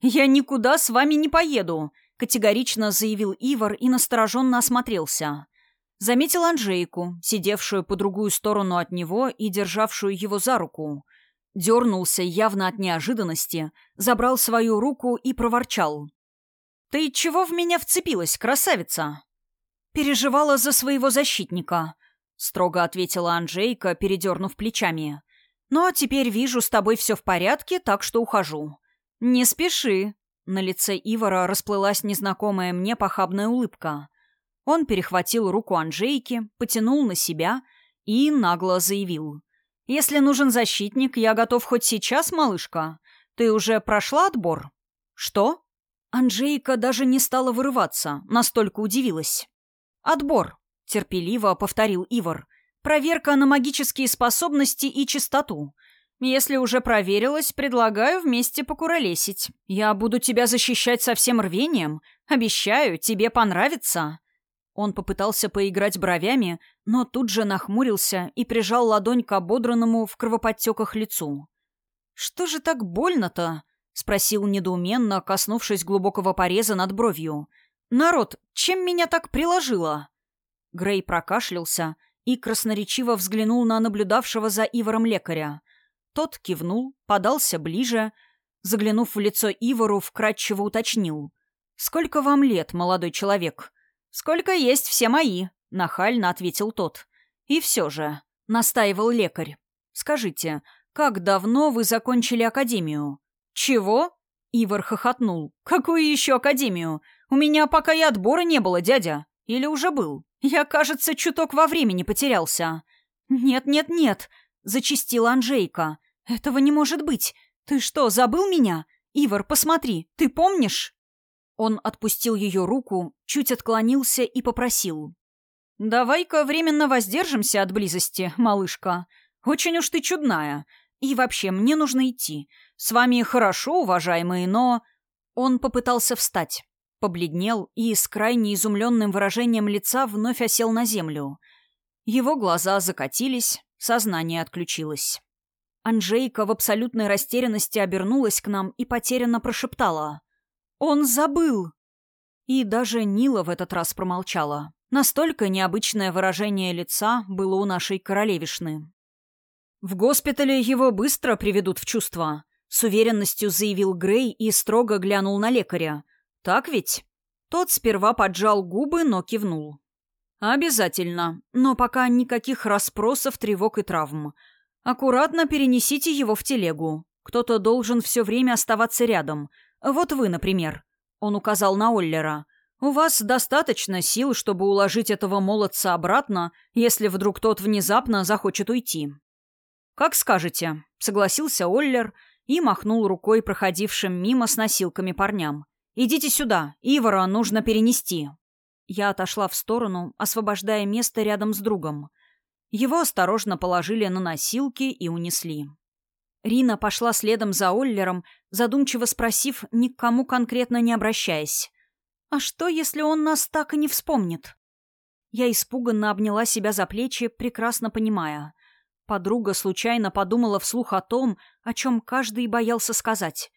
«Я никуда с вами не поеду», — категорично заявил Ивар и настороженно осмотрелся. Заметил Анжейку, сидевшую по другую сторону от него и державшую его за руку. Дернулся явно от неожиданности, забрал свою руку и проворчал. «Ты чего в меня вцепилась, красавица?» «Переживала за своего защитника», — строго ответила Анжейка, передернув плечами. «Но теперь вижу, с тобой все в порядке, так что ухожу». «Не спеши». На лице Ивара расплылась незнакомая мне похабная улыбка. Он перехватил руку Анжейки, потянул на себя и нагло заявил. «Если нужен защитник, я готов хоть сейчас, малышка. Ты уже прошла отбор?» «Что?» Анжейка даже не стала вырываться, настолько удивилась. «Отбор», — терпеливо повторил Ивар. «Проверка на магические способности и чистоту. Если уже проверилась, предлагаю вместе покуролесить. Я буду тебя защищать со всем рвением. Обещаю, тебе понравится». Он попытался поиграть бровями, но тут же нахмурился и прижал ладонь к ободранному в кровоподтеках лицу. «Что же так больно-то?» — спросил недоуменно, коснувшись глубокого пореза над бровью. «Народ, чем меня так приложило?» Грей прокашлялся и красноречиво взглянул на наблюдавшего за Ивором лекаря. Тот кивнул, подался ближе, заглянув в лицо Ивору, вкратчиво уточнил. «Сколько вам лет, молодой человек?» «Сколько есть все мои», — нахально ответил тот. «И все же», — настаивал лекарь. «Скажите, как давно вы закончили академию?» «Чего?» — Ивар хохотнул. «Какую еще академию? У меня пока и отбора не было, дядя. Или уже был? Я, кажется, чуток во времени потерялся». «Нет-нет-нет», — зачистила Анжейка. «Этого не может быть. Ты что, забыл меня? Ивар, посмотри, ты помнишь?» Он отпустил ее руку, чуть отклонился и попросил. «Давай-ка временно воздержимся от близости, малышка. Очень уж ты чудная. И вообще, мне нужно идти. С вами хорошо, уважаемые, но...» Он попытался встать, побледнел и с крайне изумленным выражением лица вновь осел на землю. Его глаза закатились, сознание отключилось. Анжейка в абсолютной растерянности обернулась к нам и потерянно прошептала. «Он забыл!» И даже Нила в этот раз промолчала. Настолько необычное выражение лица было у нашей королевишны. «В госпитале его быстро приведут в чувство», — с уверенностью заявил Грей и строго глянул на лекаря. «Так ведь?» Тот сперва поджал губы, но кивнул. «Обязательно. Но пока никаких расспросов, тревог и травм. Аккуратно перенесите его в телегу. Кто-то должен все время оставаться рядом. Вот вы, например». Он указал на Оллера. «У вас достаточно сил, чтобы уложить этого молодца обратно, если вдруг тот внезапно захочет уйти». «Как скажете», — согласился Оллер и махнул рукой проходившим мимо с носилками парням. «Идите сюда, Ивара нужно перенести». Я отошла в сторону, освобождая место рядом с другом. Его осторожно положили на носилки и унесли. Рина пошла следом за Оллером, задумчиво спросив, ни к кому конкретно не обращаясь. «А что, если он нас так и не вспомнит?» Я испуганно обняла себя за плечи, прекрасно понимая. Подруга случайно подумала вслух о том, о чем каждый боялся сказать.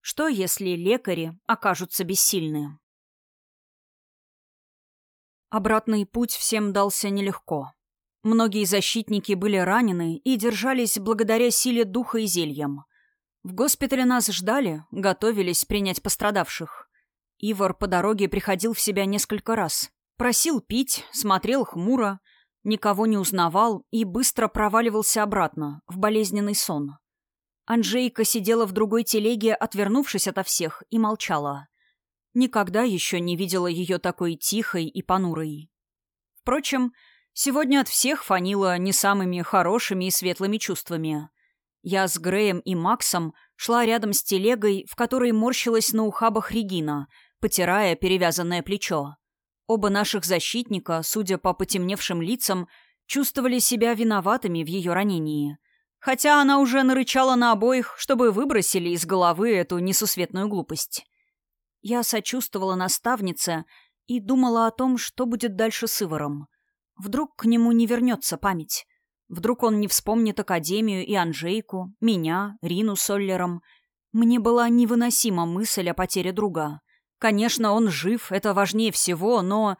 Что, если лекари окажутся бессильны? Обратный путь всем дался нелегко. Многие защитники были ранены и держались благодаря силе духа и зельям. В госпитале нас ждали, готовились принять пострадавших. Ивар по дороге приходил в себя несколько раз. Просил пить, смотрел хмуро — никого не узнавал и быстро проваливался обратно, в болезненный сон. Анжейка сидела в другой телеге, отвернувшись ото всех, и молчала. Никогда еще не видела ее такой тихой и понурой. Впрочем, сегодня от всех фанило не самыми хорошими и светлыми чувствами. Я с Греем и Максом шла рядом с телегой, в которой морщилась на ухабах Регина, потирая перевязанное плечо. Оба наших защитника, судя по потемневшим лицам, чувствовали себя виноватыми в ее ранении. Хотя она уже нарычала на обоих, чтобы выбросили из головы эту несусветную глупость. Я сочувствовала наставнице и думала о том, что будет дальше с Иваром. Вдруг к нему не вернется память. Вдруг он не вспомнит Академию и Анжейку, меня, Рину с Оллером. Мне была невыносима мысль о потере друга. Конечно, он жив, это важнее всего, но...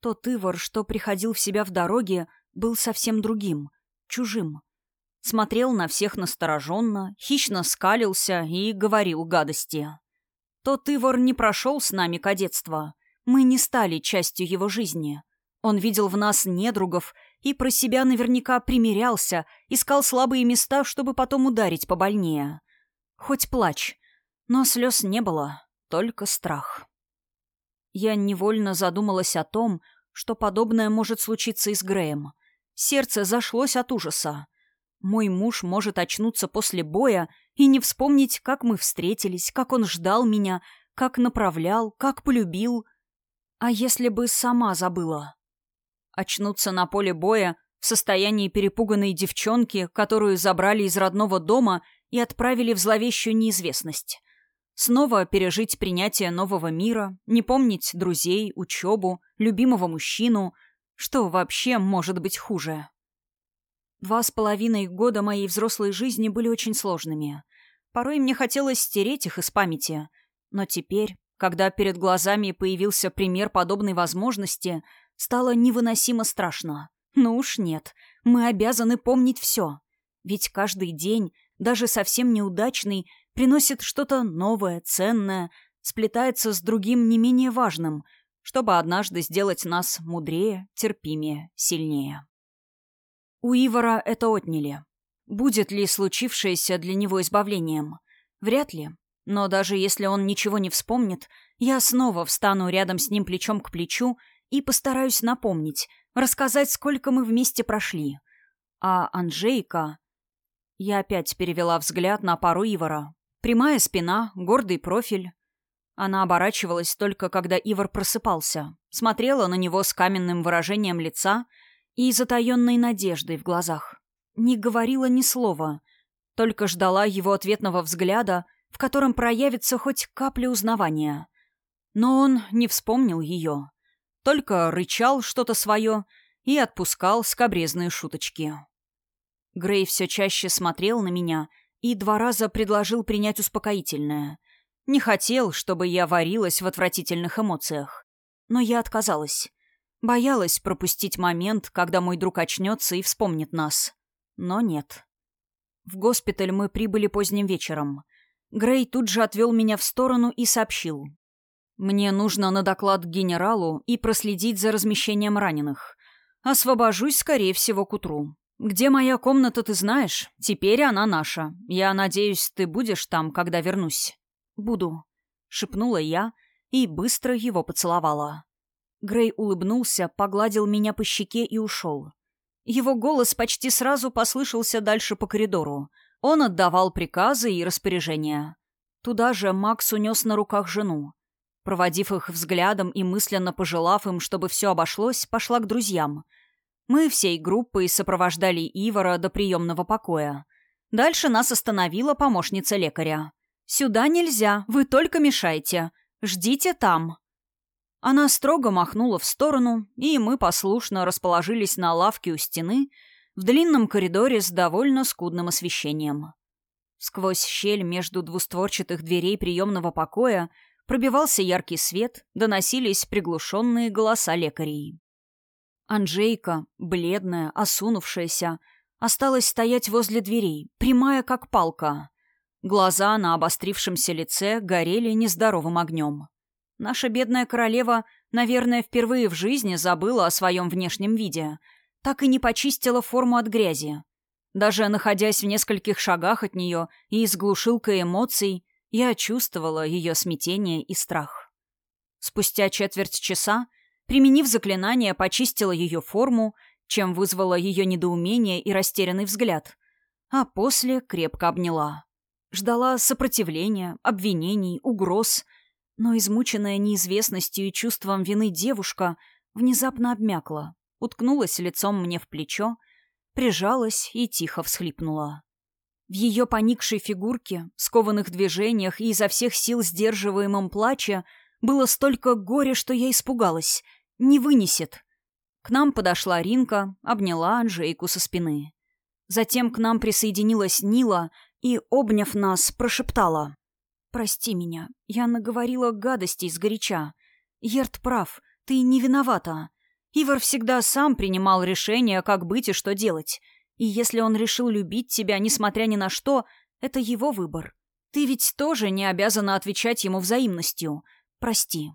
Тот Ивар, что приходил в себя в дороге, был совсем другим, чужим. Смотрел на всех настороженно, хищно скалился и говорил гадости. Тот Ивар не прошел с нами кадетство. Мы не стали частью его жизни. Он видел в нас недругов и про себя наверняка примирялся, искал слабые места, чтобы потом ударить побольнее. Хоть плачь, но слез не было только страх. Я невольно задумалась о том, что подобное может случиться и с Греем. Сердце зашлось от ужаса. Мой муж может очнуться после боя и не вспомнить, как мы встретились, как он ждал меня, как направлял, как полюбил. А если бы сама забыла? Очнуться на поле боя в состоянии перепуганной девчонки, которую забрали из родного дома и отправили в зловещую неизвестность. Снова пережить принятие нового мира, не помнить друзей, учебу, любимого мужчину. Что вообще может быть хуже? Два с половиной года моей взрослой жизни были очень сложными. Порой мне хотелось стереть их из памяти. Но теперь, когда перед глазами появился пример подобной возможности, стало невыносимо страшно. Ну уж нет, мы обязаны помнить все. Ведь каждый день, даже совсем неудачный, приносит что-то новое, ценное, сплетается с другим не менее важным, чтобы однажды сделать нас мудрее, терпимее, сильнее. У Ивара это отняли. Будет ли случившееся для него избавлением? Вряд ли. Но даже если он ничего не вспомнит, я снова встану рядом с ним плечом к плечу и постараюсь напомнить, рассказать, сколько мы вместе прошли. А Анжейка... Я опять перевела взгляд на пару Ивара. Прямая спина, гордый профиль. Она оборачивалась только, когда Ивар просыпался, смотрела на него с каменным выражением лица и затаенной надеждой в глазах не говорила ни слова, только ждала его ответного взгляда, в котором проявится хоть капля узнавания. Но он не вспомнил ее, только рычал что-то свое и отпускал скобрезные шуточки. Грей все чаще смотрел на меня и два раза предложил принять успокоительное. Не хотел, чтобы я варилась в отвратительных эмоциях. Но я отказалась. Боялась пропустить момент, когда мой друг очнется и вспомнит нас. Но нет. В госпиталь мы прибыли поздним вечером. Грей тут же отвел меня в сторону и сообщил. «Мне нужно на доклад к генералу и проследить за размещением раненых. Освобожусь, скорее всего, к утру. Где моя комната, ты знаешь? Теперь она наша. Я надеюсь, ты будешь там, когда вернусь». «Буду», — шепнула я и быстро его поцеловала. Грей улыбнулся, погладил меня по щеке и ушел. Его голос почти сразу послышался дальше по коридору. Он отдавал приказы и распоряжения. Туда же Макс унес на руках жену. Проводив их взглядом и мысленно пожелав им, чтобы все обошлось, пошла к друзьям. Мы всей группой сопровождали Ивара до приемного покоя. Дальше нас остановила помощница лекаря. «Сюда нельзя, вы только мешаете. Ждите там». Она строго махнула в сторону, и мы послушно расположились на лавке у стены в длинном коридоре с довольно скудным освещением. Сквозь щель между двустворчатых дверей приемного покоя пробивался яркий свет, доносились приглушенные голоса лекарей. Анжейка, бледная, осунувшаяся, осталась стоять возле дверей, прямая как палка. Глаза на обострившемся лице горели нездоровым огнем. Наша бедная королева, наверное, впервые в жизни забыла о своем внешнем виде. Так и не почистила форму от грязи. Даже находясь в нескольких шагах от нее и с глушилкой эмоций, я чувствовала ее смятение и страх. Спустя четверть часа, применив заклинание, почистила ее форму, чем вызвала ее недоумение и растерянный взгляд, а после крепко обняла. Ждала сопротивления, обвинений, угроз — но измученная неизвестностью и чувством вины девушка внезапно обмякла, уткнулась лицом мне в плечо, прижалась и тихо всхлипнула. В ее поникшей фигурке, скованных движениях и изо всех сил сдерживаемом плаче было столько горя, что я испугалась. Не вынесет. К нам подошла Ринка, обняла Анжейку со спины. Затем к нам присоединилась Нила и, обняв нас, прошептала. «Прости меня. Я наговорила гадостей сгоряча. Ерт прав. Ты не виновата. Ивар всегда сам принимал решение, как быть и что делать. И если он решил любить тебя, несмотря ни на что, это его выбор. Ты ведь тоже не обязана отвечать ему взаимностью. Прости».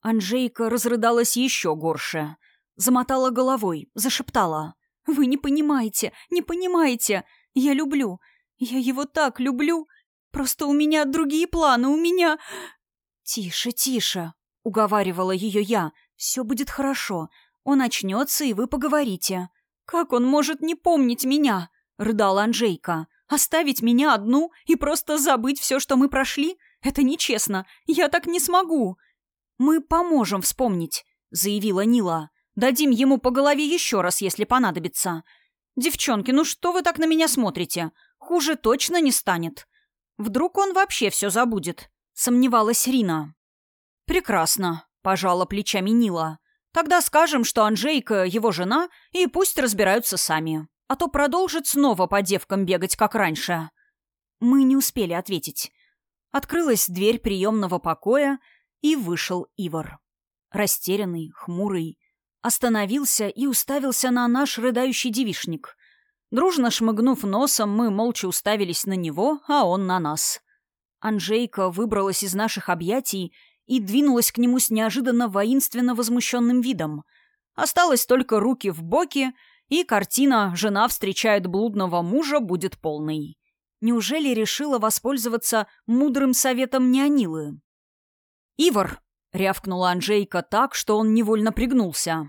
Анжейка разрыдалась еще горше. Замотала головой, зашептала. «Вы не понимаете, не понимаете. Я люблю. Я его так люблю. Просто у меня другие планы, у меня...» «Тише, тише», — уговаривала ее я. «Все будет хорошо. Он очнется, и вы поговорите». «Как он может не помнить меня?» — рыдала Анжейка. «Оставить меня одну и просто забыть все, что мы прошли? Это нечестно. Я так не смогу». «Мы поможем вспомнить», — заявила Нила. «Дадим ему по голове еще раз, если понадобится». «Девчонки, ну что вы так на меня смотрите? Хуже точно не станет. Вдруг он вообще все забудет?» — сомневалась Рина. «Прекрасно», — пожала плечами Нила. «Тогда скажем, что Анжейка — его жена, и пусть разбираются сами. А то продолжит снова по девкам бегать, как раньше». Мы не успели ответить. Открылась дверь приемного покоя, и вышел Ивар. Растерянный, хмурый. Остановился и уставился на наш рыдающий девишник. Дружно шмыгнув носом, мы молча уставились на него, а он на нас. Анжейка выбралась из наших объятий и двинулась к нему с неожиданно воинственно возмущенным видом. Осталось только руки в боки и картина «Жена встречает блудного мужа» будет полной. Неужели решила воспользоваться мудрым советом Неонилы? «Ивар!» — рявкнула Анжейка так, что он невольно пригнулся.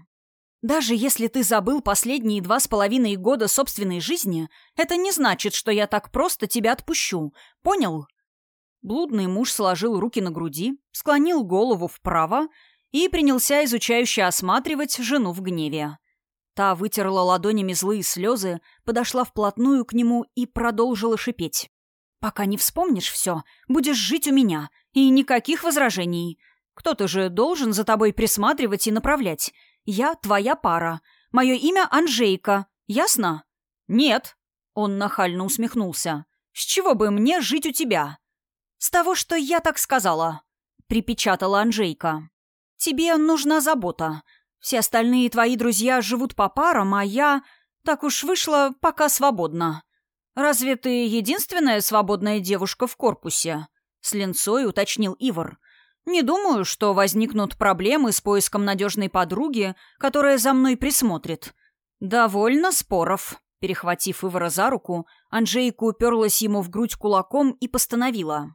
«Даже если ты забыл последние два с половиной года собственной жизни, это не значит, что я так просто тебя отпущу. Понял?» Блудный муж сложил руки на груди, склонил голову вправо и принялся изучающе осматривать жену в гневе. Та вытерла ладонями злые слезы, подошла вплотную к нему и продолжила шипеть. «Пока не вспомнишь все, будешь жить у меня, и никаких возражений. Кто-то же должен за тобой присматривать и направлять. Я твоя пара. Мое имя Анжейка. Ясно?» «Нет», — он нахально усмехнулся. «С чего бы мне жить у тебя?» «С того, что я так сказала», — припечатала Анжейка. «Тебе нужна забота. Все остальные твои друзья живут по парам, а я... Так уж вышло, пока свободна. Разве ты единственная свободная девушка в корпусе?» С линцой уточнил Ивар. «Не думаю, что возникнут проблемы с поиском надежной подруги, которая за мной присмотрит. Довольно споров». Перехватив Ивара за руку, Анжейка уперлась ему в грудь кулаком и постановила.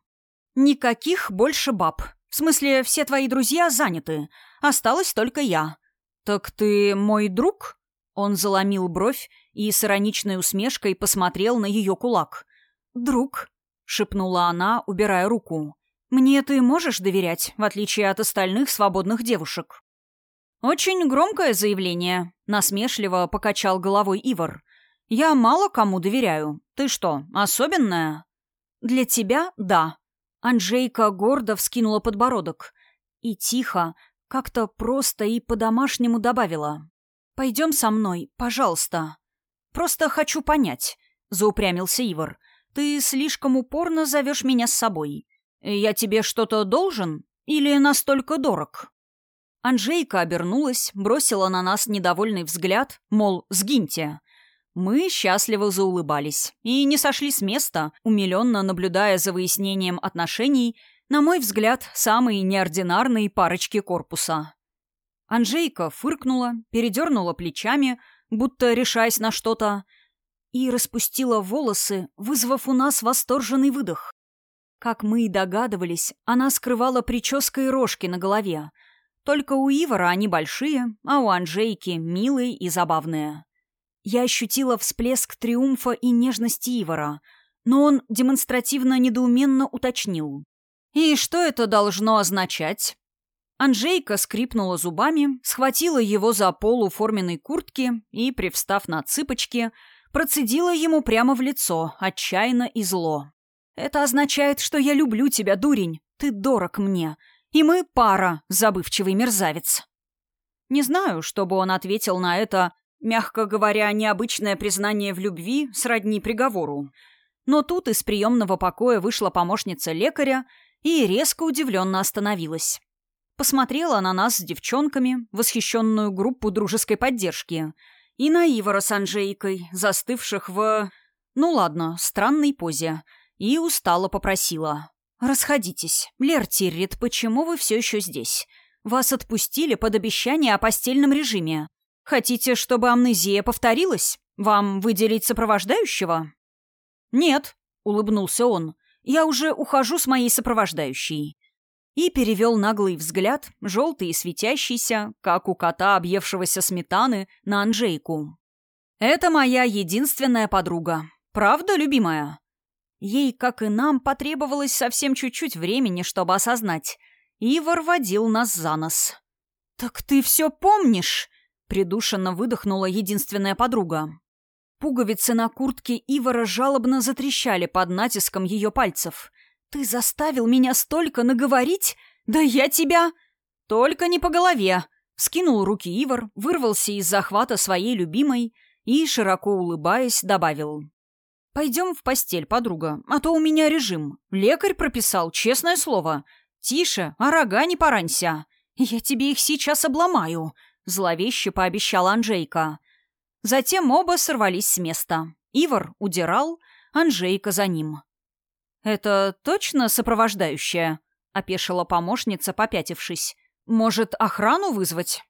«Никаких больше баб. В смысле, все твои друзья заняты. Осталась только я. «Так ты мой друг?» Он заломил бровь и с ироничной усмешкой посмотрел на ее кулак. «Друг», — шепнула она, убирая руку. «Мне ты можешь доверять, в отличие от остальных свободных девушек?» «Очень громкое заявление», — насмешливо покачал головой Ивар. «Я мало кому доверяю. Ты что, особенная?» «Для тебя — да». Анжейка гордо вскинула подбородок. И тихо, как-то просто и по-домашнему добавила. «Пойдем со мной, пожалуйста». «Просто хочу понять», — заупрямился Ивар. «Ты слишком упорно зовешь меня с собой. Я тебе что-то должен или настолько дорог?» Анжейка обернулась, бросила на нас недовольный взгляд, мол, сгиньте. Мы счастливо заулыбались и не сошли с места, умиленно наблюдая за выяснением отношений на мой взгляд, самые неординарные парочки корпуса. Анжейка фыркнула, передернула плечами, будто решаясь на что-то, и распустила волосы, вызвав у нас восторженный выдох. Как мы и догадывались, она скрывала прическа и рожки на голове. Только у Ивара они большие, а у Анжейки милые и забавные. Я ощутила всплеск триумфа и нежности Ивара, но он демонстративно недоуменно уточнил. «И что это должно означать?» Анжейка скрипнула зубами, схватила его за полу форменной куртки и, привстав на цыпочки, процедила ему прямо в лицо, отчаянно и зло. «Это означает, что я люблю тебя, дурень. Ты дорог мне. И мы пара, забывчивый мерзавец». Не знаю, чтобы он ответил на это, мягко говоря, необычное признание в любви сродни приговору. Но тут из приемного покоя вышла помощница лекаря и резко удивленно остановилась. Посмотрела на нас с девчонками, восхищенную группу дружеской поддержки, и на Ивара с Анжейкой, застывших в... Ну ладно, странной позе, и устало попросила. «Расходитесь. Лер Тиррит, почему вы все еще здесь? Вас отпустили под обещание о постельном режиме. Хотите, чтобы амнезия повторилась? Вам выделить сопровождающего?» «Нет», — улыбнулся он, я уже ухожу с моей сопровождающей». И перевел наглый взгляд, желтый и светящийся, как у кота, объевшегося сметаны, на Анжейку. «Это моя единственная подруга. Правда, любимая?» Ей, как и нам, потребовалось совсем чуть-чуть времени, чтобы осознать. Ивар водил нас за нос. «Так ты все помнишь?» — придушенно выдохнула единственная подруга. Пуговицы на куртке Ивара жалобно затрещали под натиском ее пальцев. «Ты заставил меня столько наговорить? Да я тебя...» «Только не по голове!» Скинул руки Ивар, вырвался из захвата своей любимой и, широко улыбаясь, добавил. «Пойдем в постель, подруга, а то у меня режим. Лекарь прописал, честное слово. Тише, а рога не поранься. Я тебе их сейчас обломаю», — зловеще пообещала Анжейка. Затем оба сорвались с места. Ивар удирал, Анжейка за ним. «Это точно сопровождающая?» — опешила помощница, попятившись. «Может, охрану вызвать?»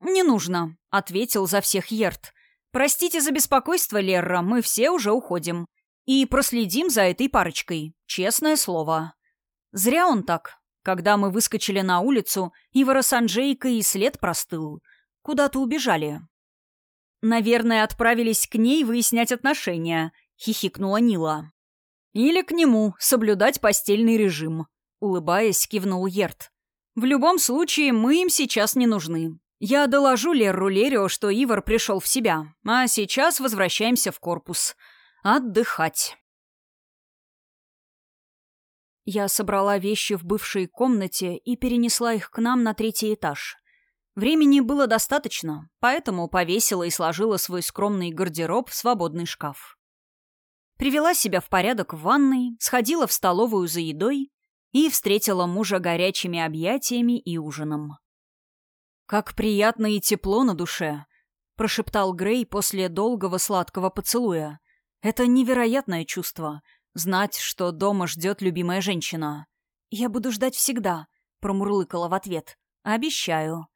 «Не нужно», — ответил за всех Ерт. «Простите за беспокойство, Лерра, мы все уже уходим. И проследим за этой парочкой. Честное слово». Зря он так. Когда мы выскочили на улицу, Ивара с Анжейкой и след простыл. Куда-то убежали. «Наверное, отправились к ней выяснять отношения», — хихикнула Нила. «Или к нему, соблюдать постельный режим», — улыбаясь, кивнул Ерт. «В любом случае, мы им сейчас не нужны. Я доложу Лерру Лерио, что Ивар пришел в себя, а сейчас возвращаемся в корпус. Отдыхать». Я собрала вещи в бывшей комнате и перенесла их к нам на третий этаж. Времени было достаточно, поэтому повесила и сложила свой скромный гардероб в свободный шкаф. Привела себя в порядок в ванной, сходила в столовую за едой и встретила мужа горячими объятиями и ужином. «Как приятно и тепло на душе!» — прошептал Грей после долгого сладкого поцелуя. «Это невероятное чувство — знать, что дома ждет любимая женщина». «Я буду ждать всегда», — промурлыкала в ответ. «Обещаю».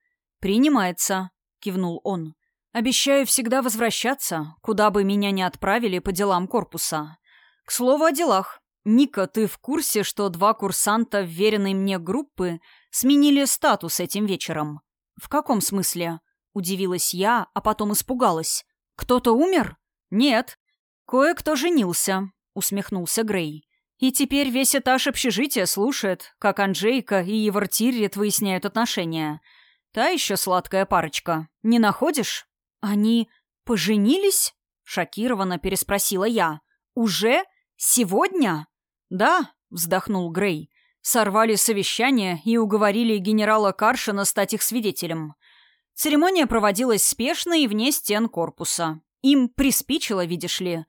«Принимается», — кивнул он. «Обещаю всегда возвращаться, куда бы меня ни отправили по делам корпуса. К слову о делах. Ника, ты в курсе, что два курсанта вверенной мне группы сменили статус этим вечером?» «В каком смысле?» — удивилась я, а потом испугалась. «Кто-то умер?» «Нет. Кое-кто женился», — усмехнулся Грей. «И теперь весь этаж общежития слушает, как Анжейка и Евартирит выясняют отношения. Та еще сладкая парочка. Не находишь? Они поженились? Шокированно переспросила я. Уже? Сегодня? Да, вздохнул Грей. Сорвали совещание и уговорили генерала Каршина стать их свидетелем. Церемония проводилась спешно и вне стен корпуса. Им приспичило, видишь ли.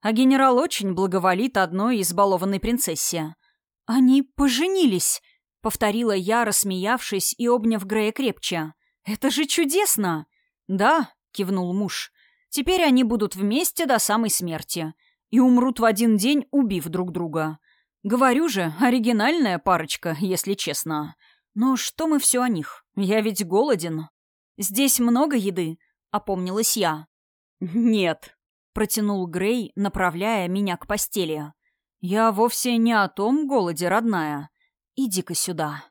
А генерал очень благоволит одной избалованной принцессе. Они поженились, — повторила я, рассмеявшись и обняв Грея крепче. «Это же чудесно!» «Да», — кивнул муж. «Теперь они будут вместе до самой смерти. И умрут в один день, убив друг друга. Говорю же, оригинальная парочка, если честно. Но что мы все о них? Я ведь голоден. Здесь много еды», — опомнилась я. «Нет», — протянул Грей, направляя меня к постели. «Я вовсе не о том голоде, родная. Иди-ка сюда.